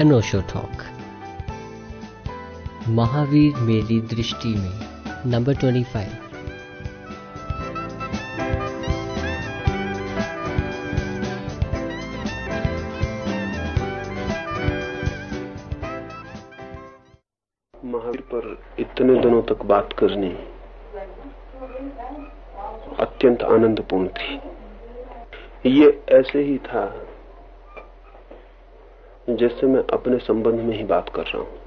अनोशो talk. Mahavir मेरी दृष्टि में, नंबर ट्वेंटी फाइव महावीर पर इतने दिनों तक बात करनी अत्यंत आनंदपूर्ण थी। ये ऐसे ही था जैसे मैं अपने संबंध में ही बात कर रहा हूँ।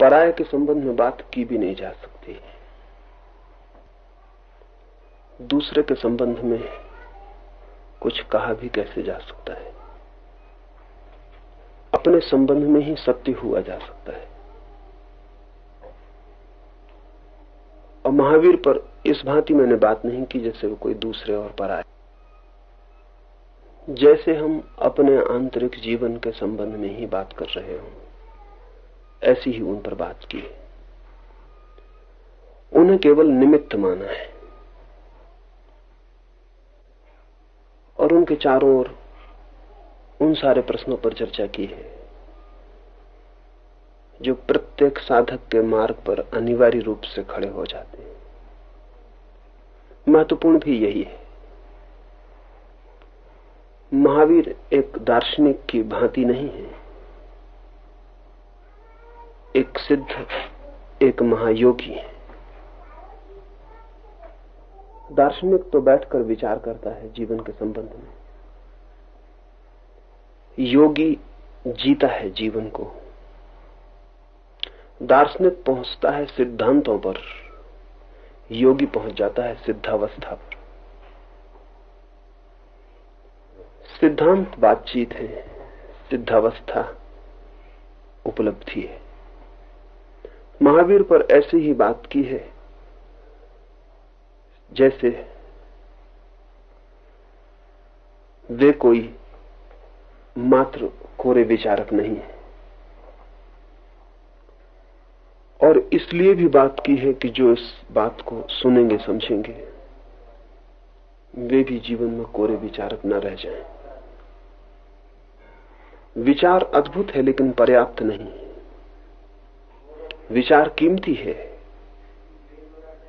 पराय के संबंध में बात की भी नहीं जा सकती। दूसरे के संबंध में कुछ कहा भी कैसे जा सकता है? अपने संबंध में ही सत्य हुआ जा सकता है। और महावीर पर इस भांति मैंने बात नहीं की जैसे वो कोई दूसरे और पर आए जैसे हम अपने आंतरिक जीवन के संबंध में ही बात कर रहे हो, ऐसी ही उन पर बात की। उन्हें केवल निमित्त माना है। और उनके चारों ओर उन सारे प्रश्नों पर चर्चा की है, जो प्रत्येक साधक के मार्ग पर अनिवार्य रूप से खड़े हो जाते हैं। महत्वपूर्ण भी यही है। महावीर एक दार्शनिक की भांति नहीं है। एक सिद्ध, एक महायोगी है। दार्शनिक तो बैठकर विचार करता है जीवन के संबंध में। योगी जीता है जीवन को। दार्शनिक पहुँचता है सिद्धांतों पर। योगी पहुँच जाता है सिद्धावस्था पर। सिद्धांत बातचीत है, सिद्धावस्था उपलब्धि है महावीर पर ऐसी ही बात की है, जैसे वे कोई मात्र कोरे विचारक नहीं है और इसलिए भी बात की है कि जो इस बात को सुनेंगे, समझेंगे, वे भी जीवन में कोरे विचारक न रह जाएँ। विचार अद्भुत है, लेकिन पर्याप्त नहीं। विचार कीमती है,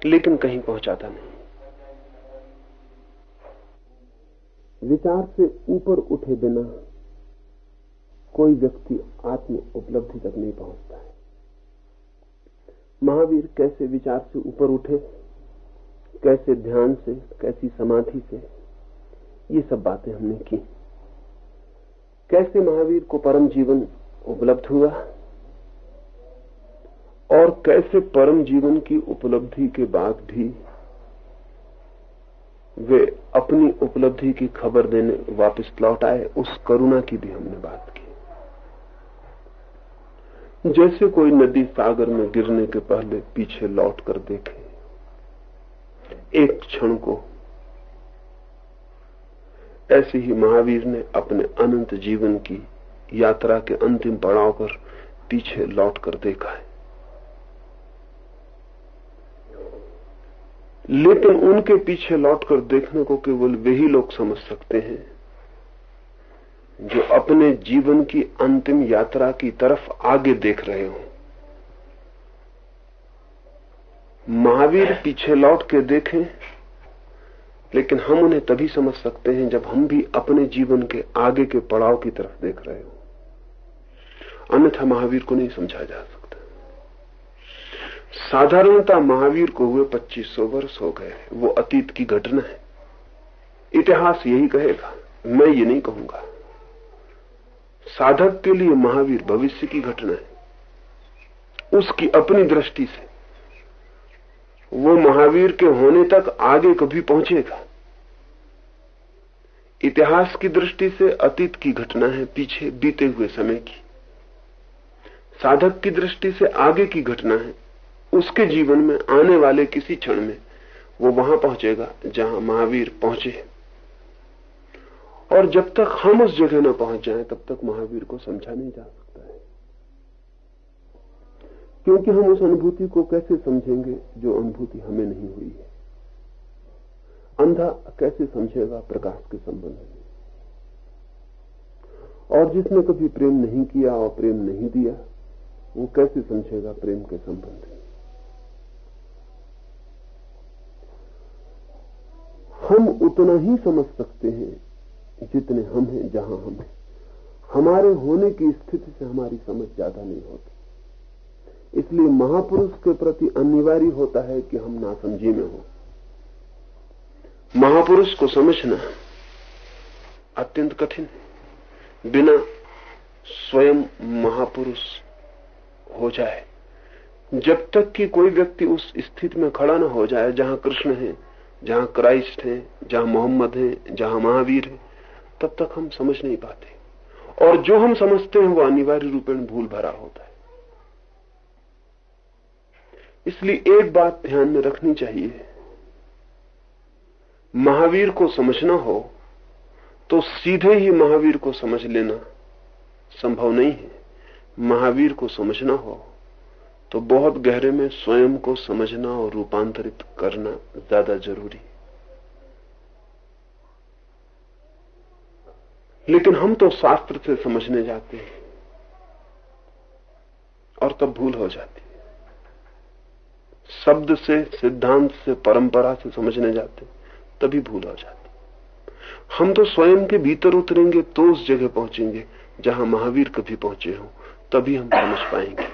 लेकिन कहीं पहुंचाता नहीं। विचार से ऊपर उठे बिना कोई व्यक्ति आत्म उपलब्धि तक नहीं पहुँचता है। महावीर कैसे विचार से ऊपर उठे, कैसे ध्यान से, कैसी समाधि से, ये सब बातें हमने की। कैसे महावीर को परम जीवन उपलब्ध हुआ? और कैसे परम जीवन की उपलब्धि के बाद भी वे अपनी उपलब्धि की खबर देने वापस लौट आए? उस करुणा की भी हमने बात की। जैसे कोई नदी सागर में गिरने के पहले पीछे लौट कर देखे, एक क्षण को ऐसे ही महावीर ने अपने अनंत जीवन की यात्रा के अंतिम पड़ाव पर पीछे लौट कर देखा है। लेकिन उनके पीछे लौटकर देखने को केवल वही लोग समझ सकते हैं, जो अपने जीवन की अंतिम यात्रा की तरफ़ आगे देख रहे हो। महावीर पीछे लौट के देखें लेकिन हम उन्हें तभी समझ सकते हैं जब हम भी अपने जीवन के आगे के पड़ाव की तरफ़ देख रहे हो। अन्यथा महावीर को नहीं समझा जा सकता। साधारणता महावीर को हुए 2500 वर्ष हो गए वो अतीत की घटना है। इतिहास यही कहेगा, मैं ये नहीं कहूँगा। साधक के लिए महावीर भविष्य की घटना है। उसकी अपनी दृष्टि से वो महावीर के होने तक आगे कभी पहुंचेगा। इतिहास की दृष्टि से अतीत की घटना है पीछे बीते हुए समय की। साधक की दृष्टि से आगे की घटना है। उसके जीवन में आने वाले किसी क्षण में वो वहाँ पहुंचेगा जहाँ महावीर पहुँचे और जब तक हम उस जगह न पहुँच जाएँ, तब तक महावीर को समझा नहीं जा सकता है। क्योंकि हम उस अनुभूति को कैसे समझेंगे जो अनुभूति हमें नहीं हुई है? अंधा कैसे समझेगा प्रकाश के संबंध में? और जिसने कभी प्रेम नहीं किया और प्रेम नहीं दिया, वो कैसे समझेगा प्रेम के संबंध में? हम उतना ही समझ सकते हैं जितने हम हैं, जहाँ हम हैं। हमारे होने की स्थिति से हमारी समझ ज़्यादा नहीं होती। इसलिए महापुरुष के प्रति अनिवार्य होता है कि हम नासमझी में हो। महापुरुष को समझना अत्यंत कठिन। है बिना स्वयं महापुरुष हो जाए, जब तक कि कोई व्यक्ति उस स्थिति में खड़ा ना हो जाए, जहाँ कृष्ण है, जहाँ क्राइस्ट है, जहाँ मोहम्मद है, जहाँ महावीर है, तब तक हम समझ नहीं पाते। और जो हम समझते हैं वो अनिवार्य रूप में भूल भरा होता है। इसलिए एक बात ध्यान में रखनी चाहिए। महावीर को समझना हो तो सीधे ही महावीर को समझ लेना संभव नहीं है। महावीर को समझना हो तो बहुत गहरे में स्वयं को समझना और रूपांतरित करना ज़्यादा ज़रूरी है। लेकिन हम तो शास्त्र से समझने जाते हैं और तब भूल हो जाती है। शब्द से, सिद्धांत से, परंपरा से समझने जाते तभी भूल हो जाती। हम तो स्वयं के भीतर उतरेंगे तो उस जगह पहुँचेंगे, जहाँ महावीर कभी पहुँचे हो, तभी हम समझ पाएँगे।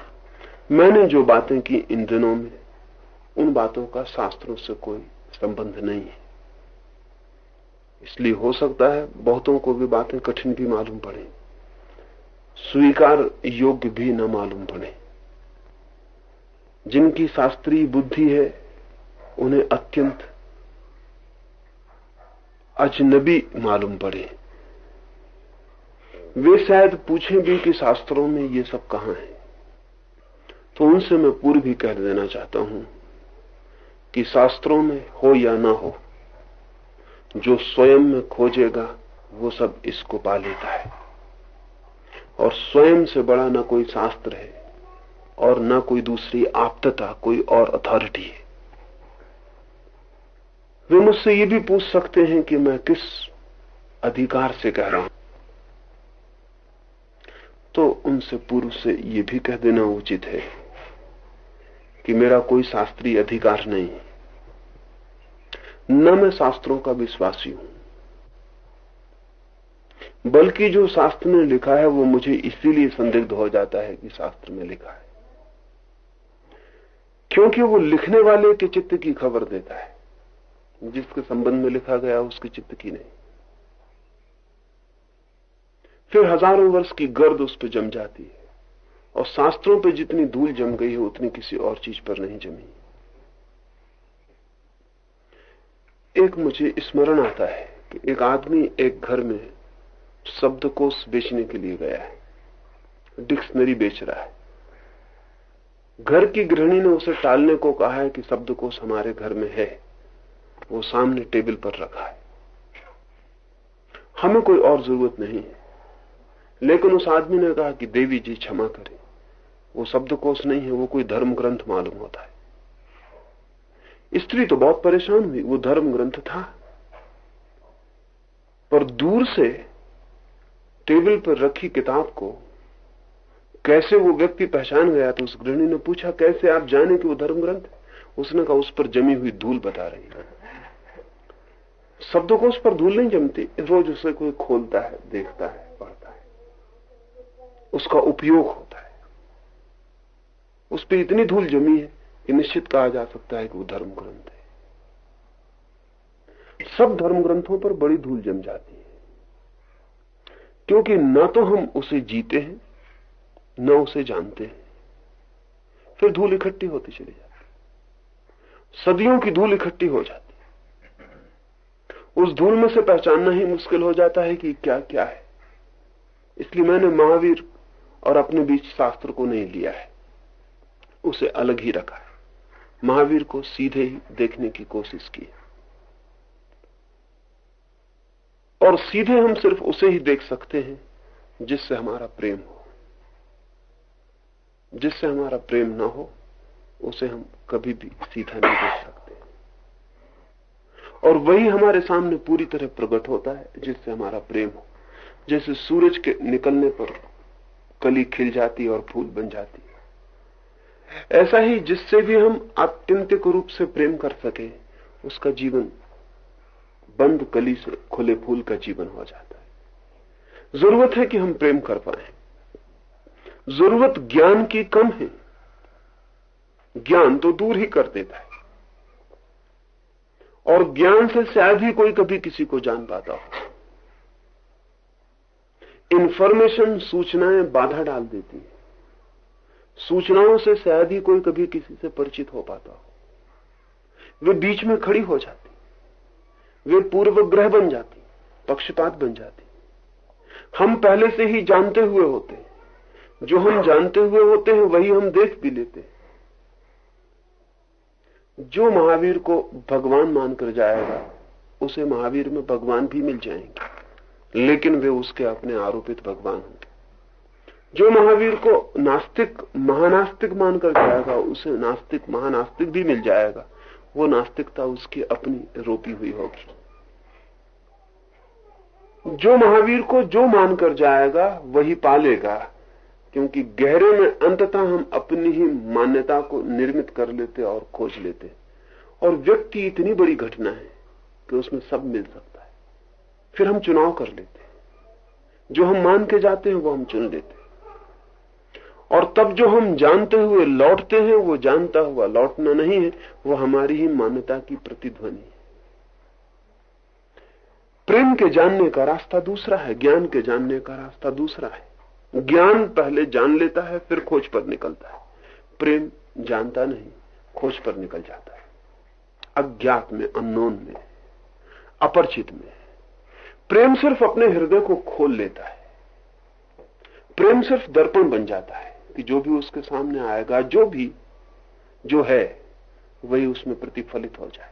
मैंने जो बातें की इन दिनों में, उन बातों का शास्त्रों से कोई संबंध नहीं है। इसलिए हो सकता है बहुतों को भी बातें कठिन भी मालूम पड़े, स्वीकार योग्य भी न मालूम पड़े। जिनकी शास्त्रीय बुद्धि है, उन्हें अत्यंत अजनबी मालूम पड़े। वे शायद पूछें भी कि शास्त्रों में ये सब कहा है। तो उनसे मैं पूर्व भी कह देना चाहता हूँ कि शास्त्रों में हो या ना हो, जो स्वयं में खोजेगा, वो सब इसको पा लेता है। और स्वयं से बड़ा ना कोई शास्त्र है, और ना कोई दूसरी आपतता, कोई और अथॉरिटी है। वे मुझसे ये भी पूछ सकते हैं कि मैं किस अधिकार से कह रहा हूँ। तो उनसे पूर्व से ये भी कह देना उचित है कि मेरा कोई शास्त्रीय अधिकार नहीं न मैं शास्त्रों का विश्वासी हूँ, बल्कि जो शास्त्र में लिखा है वो मुझे इसीलिए संदिग्ध हो जाता है कि शास्त्र में लिखा है, क्योंकि वो लिखने वाले के चित्त की खबर देता है। जिसके संबंध में लिखा गया, उसके चित्त की नहीं। फिर हज़ारों वर्ष की गर्द उस पर जम जाती है, और शास्त्रों पर जितनी धूल जम गई है, उतनी किसी और चीज़ पर नहीं जमी। एक मुझे स्मरण आता है कि एक आदमी एक घर में शब्दकोश बेचने के लिए गया है। डिक्शनरी बेच रहा है। घर की गृहिणी ने उसे टालने को कहा है कि शब्दकोश हमारे घर में है। वो सामने टेबल पर रखा है। हमें कोई और ज़रूरत नहीं है। लेकिन उस आदमी ने कहा कि देवी जी क्षमा करें। वो शब्दकोश नहीं है, वो कोई धर्म ग्रंथ मालूम होता है। स्त्री तो बहुत परेशान हुई, वो धर्म ग्रंथ था। पर दूर से टेबल पर रखी किताब को कैसे वो व्यक्ति पहचान गया तो उस गृहिणी ने पूछा, कैसे आप जाने कि वो धर्म ग्रंथ उसने कहा, उस पर जमी हुई धूल बता रही है। शब्दों को उस पर धूल नहीं जमती, रोज उसे कोई खोलता है, देखता है, पढ़ता है। उसका उपयोग होता है। उस पर इतनी धूल जमी है कि निश्चित कहा जा सकता है कि वो धर्म ग्रंथ है। सब धर्म ग्रंथों पर बड़ी धूल जम जाती है। क्योंकि न तो हम उसे जीते हैं, न उसे जानते हैं। फिर धूल इकट्ठी होती चली जाती सदियों की धूल इकट्ठी हो जाती उस धूल में से पहचानना ही मुश्किल हो जाता है कि क्या क्या है। इसलिए मैंने महावीर और अपने बीच शास्त्र को नहीं लिया है। उसे अलग ही रखा है। महावीर को सीधे ही देखने की कोशिश की और सीधे हम सिर्फ़ उसे ही देख सकते हैं जिससे हमारा प्रेम हो। जिससे हमारा प्रेम ना हो, उसे हम कभी भी सीधा नहीं देख सकते। और वही हमारे सामने पूरी तरह प्रकट होता है, जिससे हमारा प्रेम हो। जैसे सूरज के निकलने पर कली खिल जाती और फूल बन जाती ऐसा ही जिससे भी हम आत्यंतिक रूप से प्रेम कर सके, उसका जीवन बंद कली से खुले फूल का जीवन हो जाता है। ज़रूरत है कि हम प्रेम कर पाए। ज़रूरत ज्ञान की कम है। ज्ञान तो दूर ही कर देता है। और ज्ञान से शायद ही कोई कभी किसी को जान पाता हो। इंफॉर्मेशन सूचनाएँ बाधा डाल देती है। सूचनाओं से शायद ही कोई कभी किसी से परिचित हो पाता हो। वे बीच में खड़ी हो जाती वे पूर्वग्रह बन जाती पक्षपात बन जाती हम पहले से ही जानते हुए होते हैं। जो हम जानते हुए होते हैं, वही हम देख भी लेते हैं। जो महावीर को भगवान मानकर जाएगा, उसे महावीर में भगवान भी मिल जाएँगे। लेकिन वे उसके अपने आरोपित भगवान होंगे। जो महावीर को नास्तिक, महानास्तिक मानकर जाएगा, उसे नास्तिक, महानास्तिक भी मिल जाएगा। वो नास्तिकता उसकी अपनी रोपी हुई होगी। जो महावीर को जो मानकर जाएगा, वही पालेगा। क्योंकि गहरे में अंततः हम अपनी ही मान्यता को निर्मित कर लेते और खोज लेते और व्यक्ति इतनी बड़ी घटना है कि उसमें सब मिल सकता है। फिर हम चुनाव कर लेते जो हम मान के जाते हैं, वो हम चुन लेते और तब जो हम जानते हुए लौटते हैं, वो जानता हुआ लौटना नहीं है, वो हमारी ही मान्यता की प्रतिध्वनि है। प्रेम के जानने का रास्ता दूसरा है, ज्ञान के जानने का रास्ता दूसरा है। ज्ञान पहले जान लेता है, फिर खोज पर निकलता है। प्रेम जानता नहीं, खोज पर निकल जाता है। अज्ञात में, अननोन में, अपरिचित में। प्रेम सिर्फ़ अपने हृदय को खोल लेता है। प्रेम सिर्फ़ दर्पण बन जाता है कि जो भी उसके सामने आएगा, जो भी, जो है, वही उसमें प्रतिफलित हो जाए।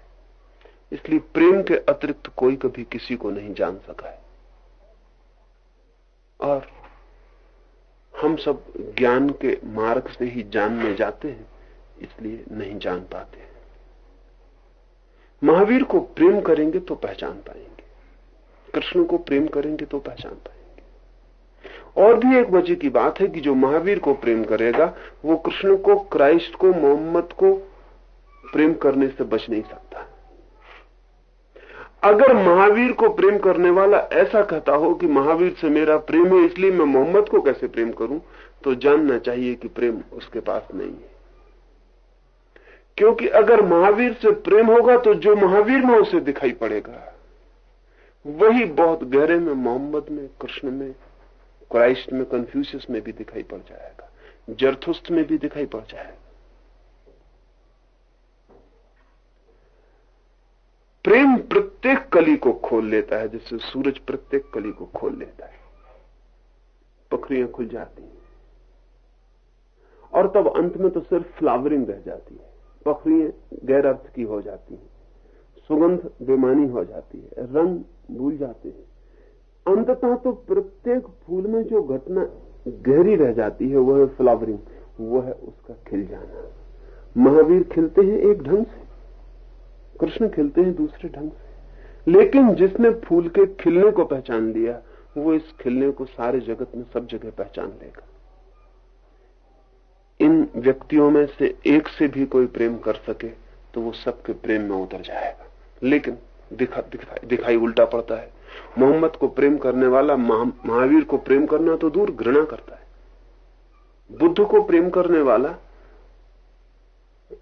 इसलिए प्रेम के अतिरिक्त कोई कभी किसी को नहीं जान सका है। और हम सब ज्ञान के मार्ग से ही जानने जाते हैं, इसलिए नहीं जान पाते महावीर को प्रेम करेंगे तो पहचान पाएँगे। कृष्ण को प्रेम करेंगे तो पहचान पाएँगे। और भी एक वजह की बात है कि जो महावीर को प्रेम करेगा, वो कृष्ण को, क्राइस्ट को, मोहम्मद को प्रेम करने से बच नहीं सकता। अगर महावीर को प्रेम करने वाला ऐसा कहता हो कि महावीर से मेरा प्रेम है, इसलिए मैं मोहम्मद को कैसे प्रेम करूँ तो जानना चाहिए कि प्रेम उसके पास नहीं है। क्योंकि अगर महावीर से प्रेम होगा तो जो महावीर में उसे दिखाई पड़ेगा, वही बहुत गहरे में मोहम्मद में, कृष्ण में, क्राइस्ट में कंफ्यूशियस में भी दिखाई पड़ जाएगा, जरथुस्त में भी दिखाई पड़ जाएगा। प्रेम प्रत्येक कली को खोल लेता है जैसे सूरज प्रत्येक कली को खोल लेता है। पखरियाँ खुल जाती हैं। और तब अंत में तो सिर्फ़ फ्लावरिंग रह जाती है। पखरियाँ गैर अर्थ की हो जाती हैं। सुगंध बेमानी हो जाती है। रंग भूल जाते हैं। अंततः तो प्रत्येक फूल में जो घटना गहरी रह जाती है, वह है फ्लावरिंग, वह है उसका खिल जाना। महावीर खिलते हैं एक ढंग से। कृष्ण खिलते हैं दूसरे ढंग से। लेकिन जिसने फूल के खिलने को पहचान लिया वो इस खिलने को सारे जगत में सब जगह पहचान लेगा। इन व्यक्तियों में से एक से भी कोई प्रेम कर सके तो वो सबके प्रेम में उतर जाएगा। लेकिन दिखा, दिखाई, दिखाई उल्टा पड़ता है। मोहम्मद को प्रेम करने वाला महावीर को प्रेम करना तो दूर घृणा करता है। बुद्ध को प्रेम करने वाला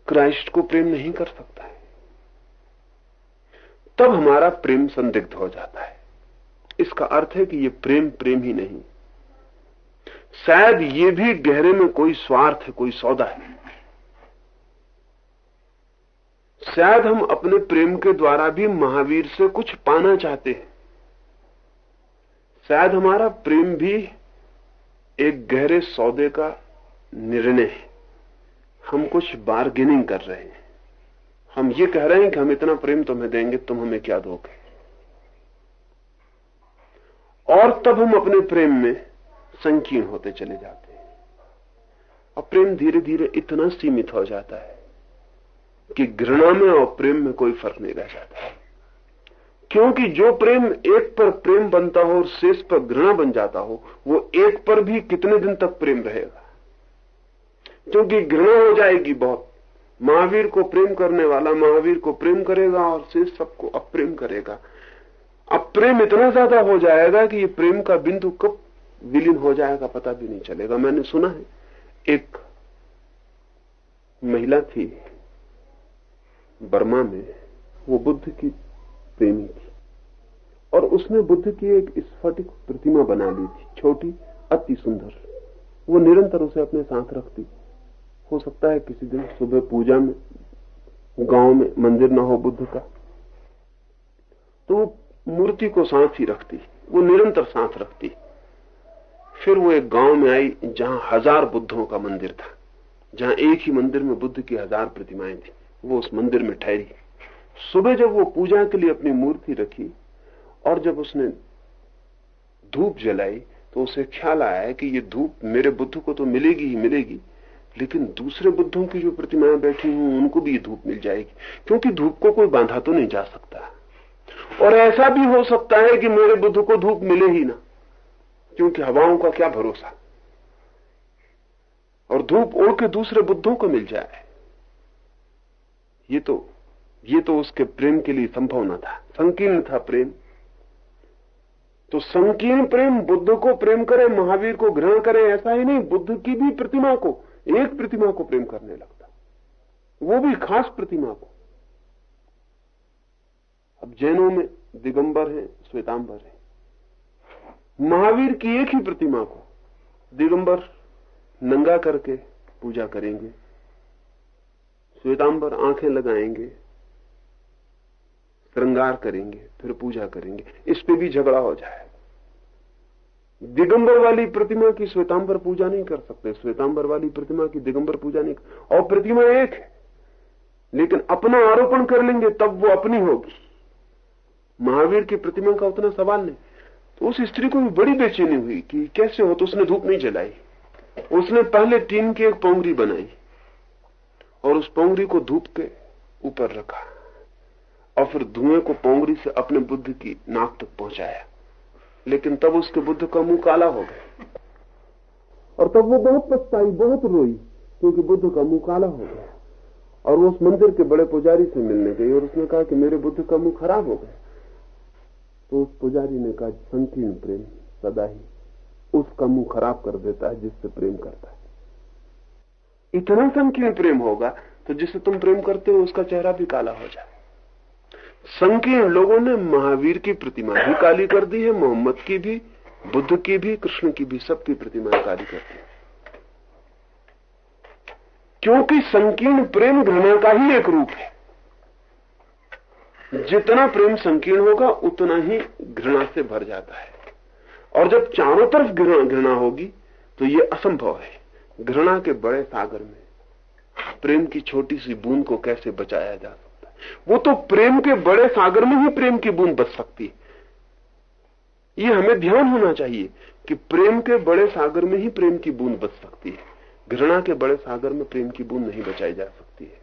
क्राइस्ट को प्रेम नहीं कर सकता है। तब हमारा प्रेम संदिग्ध हो जाता है। इसका अर्थ है कि ये प्रेम प्रेम ही नहीं। शायद ये भी गहरे में कोई स्वार्थ है कोई सौदा है। शायद हम अपने प्रेम के द्वारा भी महावीर से कुछ पाना चाहते हैं। शायद हमारा प्रेम भी एक गहरे सौदे का निर्णय है। हम कुछ बार्गेनिंग कर रहे हैं। हम ये कह रहे हैं कि हम इतना प्रेम तुम्हें देंगे, तुम हमें क्या दोगे? और तब हम अपने प्रेम में संकीर्ण होते चले जाते हैं। और प्रेम धीरे धीरे इतना सीमित हो जाता है कि घृणा में और प्रेम में कोई फ़र्क नहीं रह जाता। क्योंकि जो प्रेम एक पर प्रेम बनता हो और शेष पर घृणा बन जाता हो, वो एक पर भी कितने दिन तक प्रेम रहेगा? क्योंकि घृणा हो जाएगी बहुत। महावीर को प्रेम करने वाला महावीर को प्रेम करेगा और शेष सबको अप्रेम करेगा। अब प्रेम इतना ज़्यादा हो जाएगा कि ये प्रेम का बिंदु कब विलीन हो जाएगा पता भी नहीं चलेगा। मैंने सुना है, एक महिला थी बर्मा में, वो बुद्ध की प्रेमी थी। और उसने बुद्ध की एक स्फटिक प्रतिमा बना ली थी, छोटी, अति सुंदर। वो निरंतर उसे अपने साथ रखती हो सकता है किसी दिन सुबह पूजा में, गाँव में मंदिर ना हो बुद्ध का। तो वो मूर्ति को साथ ही रखती, वो निरंतर साथ रखती। फिर वो एक गाँव में आई जहाँ हज़ार बुद्धों का मंदिर था, जहाँ एक ही मंदिर में बुद्ध की हज़ार प्रतिमाएँ थी। वो उस मंदिर में ठहरी। सुबह जब वो पूजा के लिए अपनी मूर्ति रखी और जब उसने धूप जलाई तो उसे ख्याल आया कि ये धूप मेरे बुद्ध को तो मिलेगी ही मिलेगी लेकिन दूसरे बुद्धों की जो प्रतिमाएँ बैठी हुई उनको भी धूप मिल जाएगी। क्योंकि धूप को कोई बांधा तो नहीं जा सकता। और ऐसा भी हो सकता है कि मेरे बुद्ध को धूप मिले ही ना, क्योंकि हवाओं का क्या भरोसा? और धूप उड़ के दूसरे बुद्धों को मिल जाए। ये तो ये तो उसके प्रेम के लिए संभव न था। संकीर्ण था प्रेम। तो संकीर्ण प्रेम बुद्ध को प्रेम करे, महावीर को ग्रहण करे, ऐसा ही नहीं, बुद्ध की भी प्रतिमा को एक प्रतिमा को प्रेम करने लगता। वो भी खास प्रतिमा को। अब जैनों में दिगंबर है, श्वेतांबर है। महावीर की एक ही प्रतिमा को दिगंबर नंगा करके पूजा करेंगे। श्वेतांबर आँखें लगाएँगे, श्रृंगार करेंगे, फिर पूजा करेंगे। इस पे भी झगड़ा हो जाए दिगंबर वाली प्रतिमा की श्वेतांबर पूजा नहीं कर सकते। श्वेतांबर वाली प्रतिमा की दिगंबर पूजा नहीं और प्रतिमा एक है। लेकिन अपना आरोपण कर लेंगे, तब वो अपनी होगी। महावीर की प्रतिमा का उतना सवाल नहीं। तो उस स्त्री को भी बड़ी बेचैनी हुई कि कैसे हो तो उसने धूप नहीं जलाई। उसने पहले टीन की एक पोंगरी बनाई और उस पोंगरी को धूप के ऊपर रखा और फिर धुएँ को पोंगरी से अपने बुद्ध की नाक तक पहुँचाया। लेकिन तब उसके बुद्ध का मुँह काला हो गया। और तब वो बहुत पछताई, बहुत रोई, क्योंकि बुद्ध का मुँह काला हो गया। और वो उस मंदिर के बड़े पुजारी से मिलने गई और उसने कहा कि मेरे बुद्ध का मुँह खराब हो गया। तो उस पुजारी ने कहा, संकीर्ण प्रेम सदा ही उसका मुँह खराब कर देता है, जिससे प्रेम करता है। इतना संकीर्ण प्रेम होगा तो जिससे तुम प्रेम करते हो, उसका चेहरा भी काला हो जाए। संकीर्ण लोगों ने महावीर की प्रतिमा भी काली कर दी है, मोहम्मद की भी, बुद्ध की भी, कृष्ण की भी, सबकी प्रतिमा काली कर दी क्योंकि संकीर्ण प्रेम घृणा का ही एक रूप है। जितना प्रेम संकीर्ण होगा, उतना ही घृणा से भर जाता है। और जब चारों तरफ़ घृणा होगी तो ये असंभव है। घृणा के बड़े सागर में प्रेम की छोटी सी बूंद को कैसे बचाया जा सकता है वो तो प्रेम के बड़े सागर में ही प्रेम की बूंद बच सकती है। ये हमें ध्यान होना चाहिए कि प्रेम के बड़े सागर में ही प्रेम की बूंद बच सकती है। घृणा के बड़े सागर में प्रेम की बूंद नहीं बचाई जा सकती है।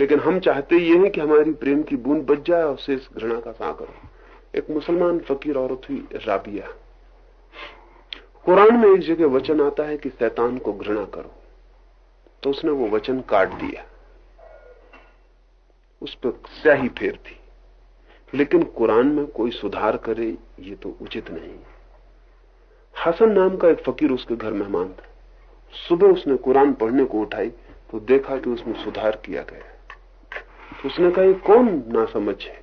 लेकिन हम चाहते ये हैं कि हमारी प्रेम की बूंद बच जाए और शेष घृणा का सागर एक मुसलमान फकीर औरत हुई, राबिया। कुरान में एक जगह वचन आता है कि शैतान को घृणा करो। तो उसने वो वचन काट दिया। उस पर स्याही फेर थी। लेकिन कुरान में कोई सुधार करे, ये तो उचित नहीं हसन नाम का एक फकीर उसके घर मेहमान था। सुबह उसने कुरान पढ़ने को उठाई तो देखा कि उसमें सुधार किया गया तो उसने कहा कौन ना समझ है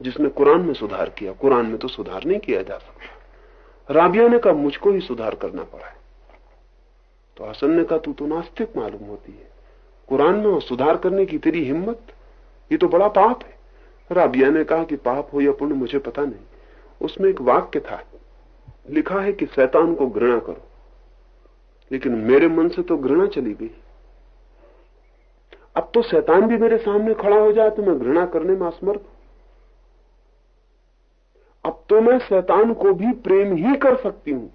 जिसने कुरान में सुधार किया? कुरान में तो सुधार नहीं किया जा सकता। राबिया ने कहा, मुझको ही सुधार करना पड़ा है। तो हसन ने कहा, तू तो नास्तिक मालूम होती है। कुरान में सुधार करने की तेरी हिम्मत ये तो बड़ा पाप है। राबिया ने कहा कि पाप हो या पुण्य, मुझे पता नहीं। उसमें एक वाक्य था। लिखा है कि शैतान को घृणा करो। लेकिन मेरे मन से तो घृणा चली गई। अब तो शैतान भी मेरे सामने खड़ा हो जाए तो मैं घृणा करने में असमर्थ अब तो मैं शैतान को भी प्रेम ही कर सकती हूँ।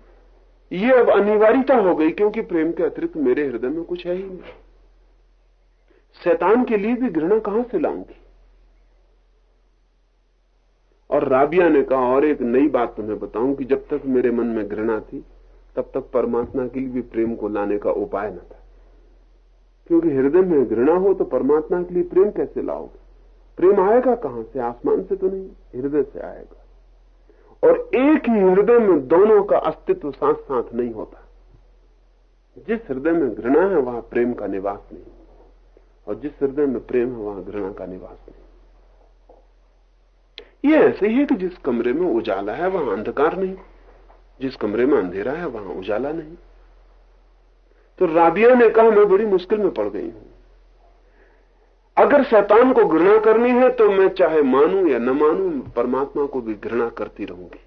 ये अब अनिवार्यता हो गई, क्योंकि प्रेम के अतिरिक्त मेरे हृदय में कुछ है ही नहीं। शैतान के लिए भी घृणा कहाँ से लाऊँगी? और राबिया ने कहा, और एक नई बात तुम्हें बताऊँ कि जब तक मेरे मन में घृणा थी, तब तक परमात्मा के लिए भी प्रेम को लाने का उपाय न था। क्योंकि हृदय में घृणा हो तो परमात्मा के लिए प्रेम कैसे लाओगे? प्रेम आएगा कहाँ से? आसमान से तो नहीं, हृदय से आएगा। और एक ही हृदय में दोनों का अस्तित्व साथ साथ नहीं होता। जिस हृदय में घृणा है, वहाँ प्रेम का निवास नहीं। और जिस हृदय में प्रेम है, वहाँ घृणा का निवास नहीं। ये ऐसे ही है कि जिस कमरे में उजाला है, वहाँ अंधकार नहीं। जिस कमरे में अंधेरा है, वहाँ उजाला नहीं। तो राबिया ने कहा, मैं बड़ी मुश्किल में पड़ गई हूँ। अगर शैतान को घृणा करनी है तो मैं चाहे मानू या न मानू, परमात्मा को भी घृणा करती रहूँगी।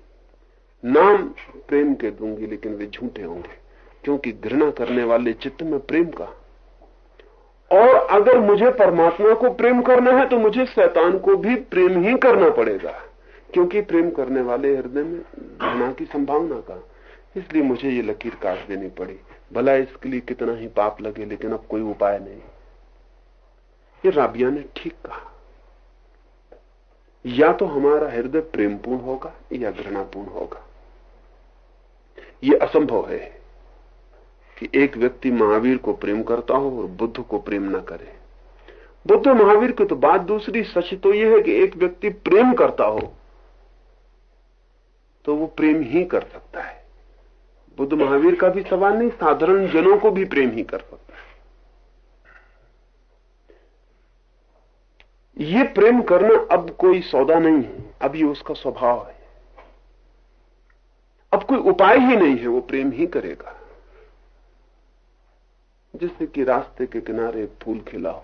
नाम प्रेम के दूँगी, लेकिन वे झूठे होंगे, क्योंकि घृणा करने वाले चित्त में प्रेम का और अगर मुझे परमात्मा को प्रेम करना है तो मुझे शैतान को भी प्रेम ही करना पड़ेगा। क्योंकि प्रेम करने वाले हृदय में घृणा की संभावना का। इसलिए मुझे ये लकीर काट देनी पड़ी। भला इसके लिए कितना ही पाप लगे, लेकिन अब कोई उपाय नहीं। ये राबिया ने ठीक कहा। या तो हमारा हृदय प्रेमपूर्ण होगा, या घृणापूर्ण होगा। ये असंभव है। कि एक व्यक्ति महावीर को प्रेम करता हो और बुद्ध को प्रेम न करे। बुद्ध महावीर की तो बात दूसरी, सच तो यह है कि एक व्यक्ति प्रेम करता हो तो वो प्रेम ही कर सकता है। बुद्ध महावीर का भी सवाल नहीं, साधारण जनों को भी प्रेम ही कर सकता है। ये प्रेम करना अब कोई सौदा नहीं है, अब ये उसका स्वभाव है। अब कोई उपाय ही नहीं है, वो प्रेम ही करेगा। जैसे कि रास्ते के किनारे फूल खिला हो,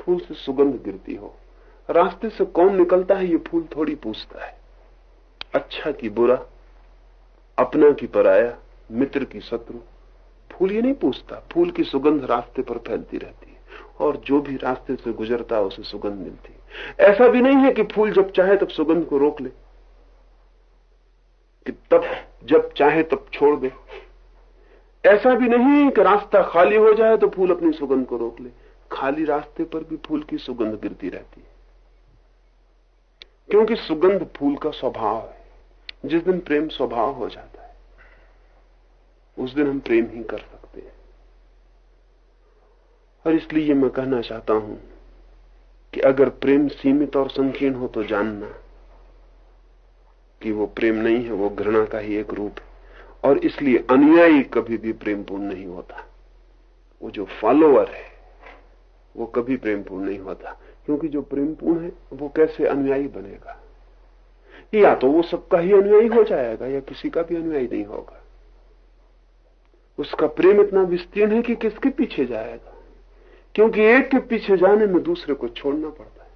फूल से सुगंध गिरती हो। रास्ते से कौन निकलता है, ये फूल थोड़ी पूछता है। अच्छा की बुरा, अपना की पराया, मित्र की शत्रु, फूल ये नहीं पूछता। फूल की सुगंध रास्ते पर फैलती रहती है, और जो भी रास्ते से गुजरता, उसे सुगंध मिलती है। ऐसा भी नहीं है कि फूल जब चाहे तब सुगंध को रोक ले, कि तब जब चाहे तब छोड़ दे। ऐसा भी नहीं कि रास्ता खाली हो जाए तो फूल अपनी सुगंध को रोक ले। खाली रास्ते पर भी फूल की सुगंध गिरती रहती है। क्योंकि सुगंध फूल का स्वभाव है। जिस दिन प्रेम स्वभाव हो जाता है, उस दिन हम प्रेम ही कर सकते हैं। और इसलिए मैं कहना चाहता हूँ कि अगर प्रेम सीमित और संकीर्ण हो तो जानना कि वो प्रेम नहीं है, वो घृणा का ही एक रूप है। और इसलिए अनुयायी कभी भी प्रेमपूर्ण नहीं होता। वो जो फॉलोअर है, वो कभी प्रेमपूर्ण नहीं होता। क्योंकि जो प्रेमपूर्ण है, वो कैसे अनुयायी बनेगा? या तो वो सबका ही अनुयायी हो जाएगा, या किसी का भी अनुयायी नहीं होगा। उसका प्रेम इतना विस्तीर्ण है कि किसके पीछे जाएगा? क्योंकि एक के पीछे जाने में दूसरे को छोड़ना पड़ता है।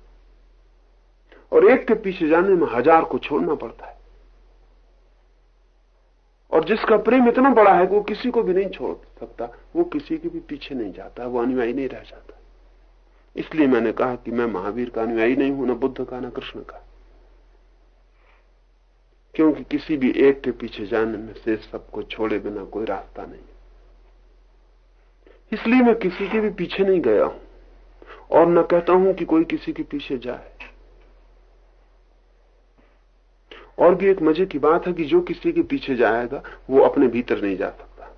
और एक के पीछे जाने में हज़ार को छोड़ना पड़ता है। और जिसका प्रेम इतना बड़ा है कि वो किसी को भी नहीं छोड़ सकता। वो किसी के भी पीछे नहीं जाता, वो अनुयायी नहीं रह जाता। इसलिए मैंने कहा कि मैं महावीर का अनुयायी नहीं हूँ, ना बुद्ध का, न कृष्ण का। क्योंकि किसी भी एक के पीछे जाने में से सबको छोड़े बिना कोई रास्ता नहीं इसलिए मैं किसी के भी पीछे नहीं गया हूँ, और न कहता हूँ कि कोई किसी के पीछे जाए। और भी एक मज़े की बात है कि जो किसी के पीछे जाएगा, वो अपने भीतर नहीं जा सकता।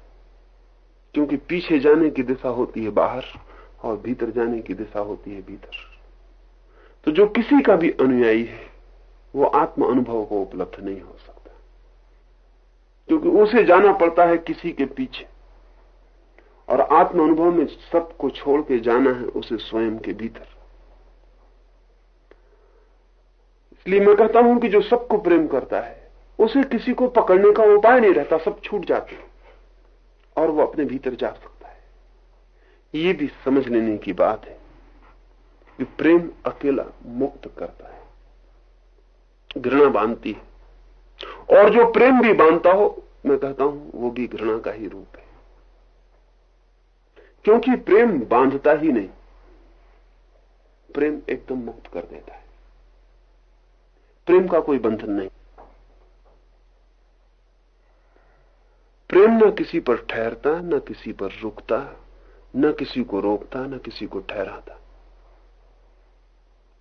क्योंकि पीछे जाने की दिशा होती है बाहर और भीतर जाने की दिशा होती है भीतर। तो जो किसी का भी अनुयायी है, वो आत्म अनुभव को उपलब्ध नहीं हो सकता। क्योंकि उसे जाना पड़ता है किसी के पीछे। और आत्म अनुभव में सबको छोड़ के जाना है उसे स्वयं के भीतर। इसलिए मैं कहता हूँ कि जो सबको प्रेम करता है, उसे किसी को पकड़ने का उपाय नहीं रहता, सब छूट जाते और वो अपने भीतर जा सकता है। ये भी समझ लेने की बात है कि प्रेम अकेला मुक्त करता है, घृणा बांधती है। और जो प्रेम भी बांधता हो, मैं कहता हूँ, वो भी घृणा का ही रूप है। क्योंकि प्रेम बांधता ही नहीं, प्रेम एकदम मुक्त कर देता है। प्रेम का कोई बंधन नहीं। प्रेम न किसी पर ठहरता, न किसी पर रुकता, न किसी को रोकता, न किसी को ठहराता।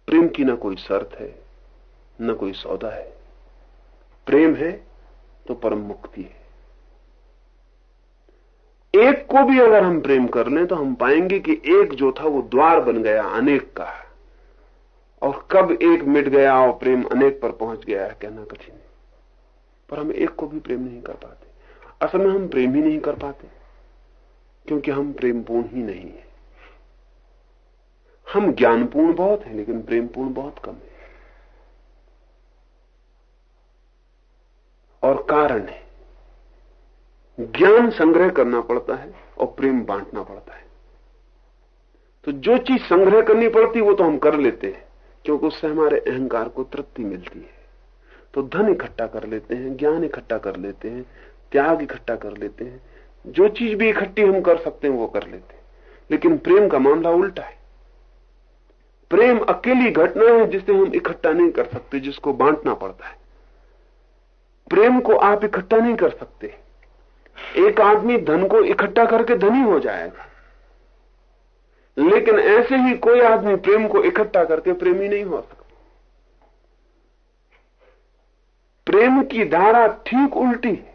प्रेम की ना कोई शर्त है, न कोई सौदा है। प्रेम है तो परम मुक्ति है। एक को भी अगर हम प्रेम कर लें तो हम पाएँगे कि एक जो था वो द्वार बन गया, अनेक का। और कब एक मिट गया और प्रेम अनेक पर पहुँच गया है, कहना कठिन है। पर हम एक को भी प्रेम नहीं कर पाते। असल में हम प्रेम ही नहीं कर पाते, क्योंकि हम प्रेमपूर्ण ही नहीं है। हम ज्ञानपूर्ण बहुत हैं, लेकिन प्रेमपूर्ण बहुत कम है। और कारण है, ज्ञान संग्रह करना पड़ता है और प्रेम बांटना पड़ता है। तो जो चीज़ संग्रह करनी पड़ती, वो तो हम कर लेते हैं। क्योंकि उससे हमारे अहंकार को तृप्ति मिलती है। तो धन इकट्ठा कर लेते हैं, ज्ञान इकट्ठा कर लेते हैं, त्याग इकट्ठा कर लेते हैं। जो चीज़ भी इकट्ठी हम कर सकते हैं, वो कर लेते हैं। लेकिन प्रेम का मामला उल्टा है। प्रेम अकेली घटना है जिसे हम इकट्ठा नहीं कर सकते, जिसको बांटना पड़ता है। प्रेम को आप इकट्ठा नहीं कर सकते। एक आदमी धन को इकट्ठा करके धनी हो जाएगा। लेकिन ऐसे ही कोई आदमी प्रेम को इकट्ठा करके प्रेमी नहीं हो सकता। प्रेम की धारा ठीक उल्टी है।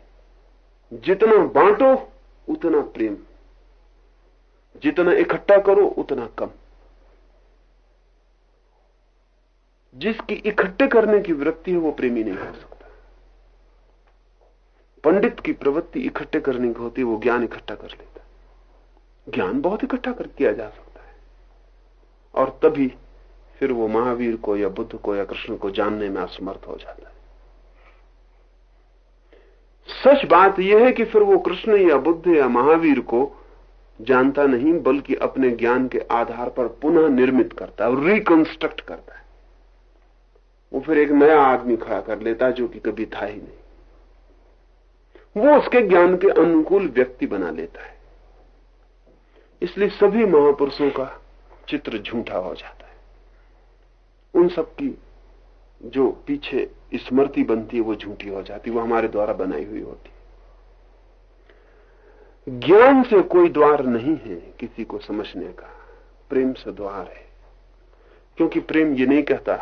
जितना बांटो, उतना प्रेम। जितना इकट्ठा करो, उतना कम। जिसकी इकट्ठे करने की वृत्ति है, वो प्रेमी नहीं हो सकता। पंडित की प्रवृत्ति इकट्ठे करने की होती है, वो ज्ञान इकट्ठा कर लेता ज्ञान बहुत इकट्ठा कर किया जा सकता और तभी फिर वो महावीर को या बुद्ध को या कृष्ण को जानने में असमर्थ हो जाता है। सच बात यह है कि फिर वो कृष्ण या बुद्ध या महावीर को जानता नहीं, बल्कि अपने ज्ञान के आधार पर पुनः निर्मित करता है और रिकंस्ट्रक्ट करता है। वो फिर एक नया आदमी खड़ा कर लेता जो कि कभी था ही नहीं। वो उसके ज्ञान के अनुकूल व्यक्ति बना लेता है। इसलिए सभी महापुरुषों का चित्र झूठा हो जाता है। उन सब की जो पीछे स्मृति बनती है, वो झूठी हो जाती वो हमारे द्वारा बनाई हुई होती है। ज्ञान से कोई द्वार नहीं है किसी को समझने का। प्रेम से द्वार है। क्योंकि प्रेम ये नहीं कहता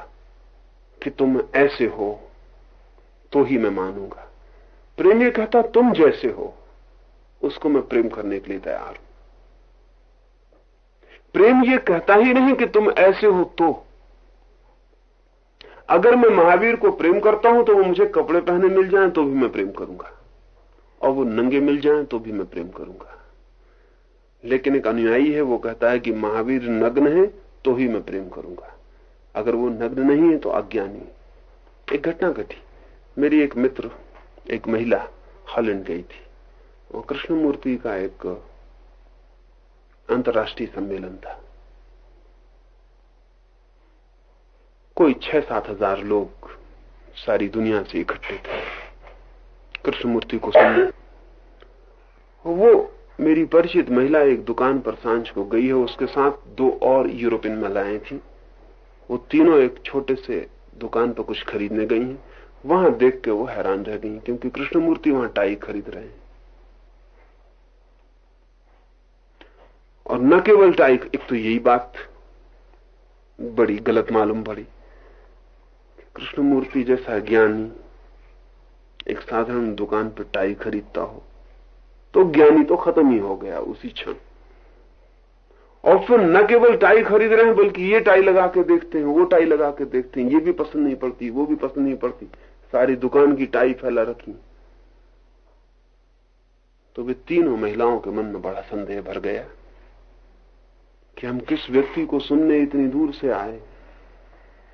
कि तुम ऐसे हो तो ही मैं मानूँगा। प्रेम ये कहता, तुम जैसे हो, उसको मैं प्रेम करने के लिए तैयार हूँ। प्रेम ये कहता ही नहीं कि तुम ऐसे हो तो। अगर मैं महावीर को प्रेम करता हूँ तो वो मुझे कपड़े पहने मिल जाएँ तो भी मैं प्रेम करूँगा। और वो नंगे मिल जाएँ तो भी मैं प्रेम करूँगा। लेकिन एक अनुयायी है, वो कहता है कि महावीर नग्न है तो ही मैं प्रेम करूँगा। अगर वो नग्न नहीं है तो अज्ञानी। एक घटना घटी। मेरी एक मित्र, एक महिला, हॉलैंड गई थी। और कृष्णमूर्ति का एक अंतर्राष्ट्रीय सम्मेलन था। कोई छह सात हज़ार लोग सारी दुनिया से इकट्ठे थे। कृष्णमूर्ति को सुनने वो मेरी परिचित महिला एक दुकान पर साँझ को गई है, उसके साथ दो और यूरोपियन महिलाएँ थी। वो तीनों एक छोटे से दुकान पर कुछ खरीदने गई हैं। वहाँ देख के वो हैरान रह गई, क्योंकि कृष्णमूर्ति वहाँ टाई खरीद रहे हैं। और न केवल टाई एक तो यही बात बड़ी गलत मालूम पड़ी कृष्णमूर्ति जैसा ज्ञानी एक साधारण दुकान पर टाई खरीदता हो तो ज्ञानी तो खत्म ही हो गया उसी क्षण। और फिर न केवल टाई खरीद रहे हैं, बल्कि ये टाई लगा के देखते हैं, वो टाई लगा के देखते हैं, ये भी पसंद नहीं पड़ती, वो भी पसंद नहीं पड़ती, सारी दुकान की टाई फैला रखी। तो वे तीनों महिलाओं के मन में बड़ा संदेह भर गया। कि हम किस व्यक्ति को सुनने इतनी दूर से आए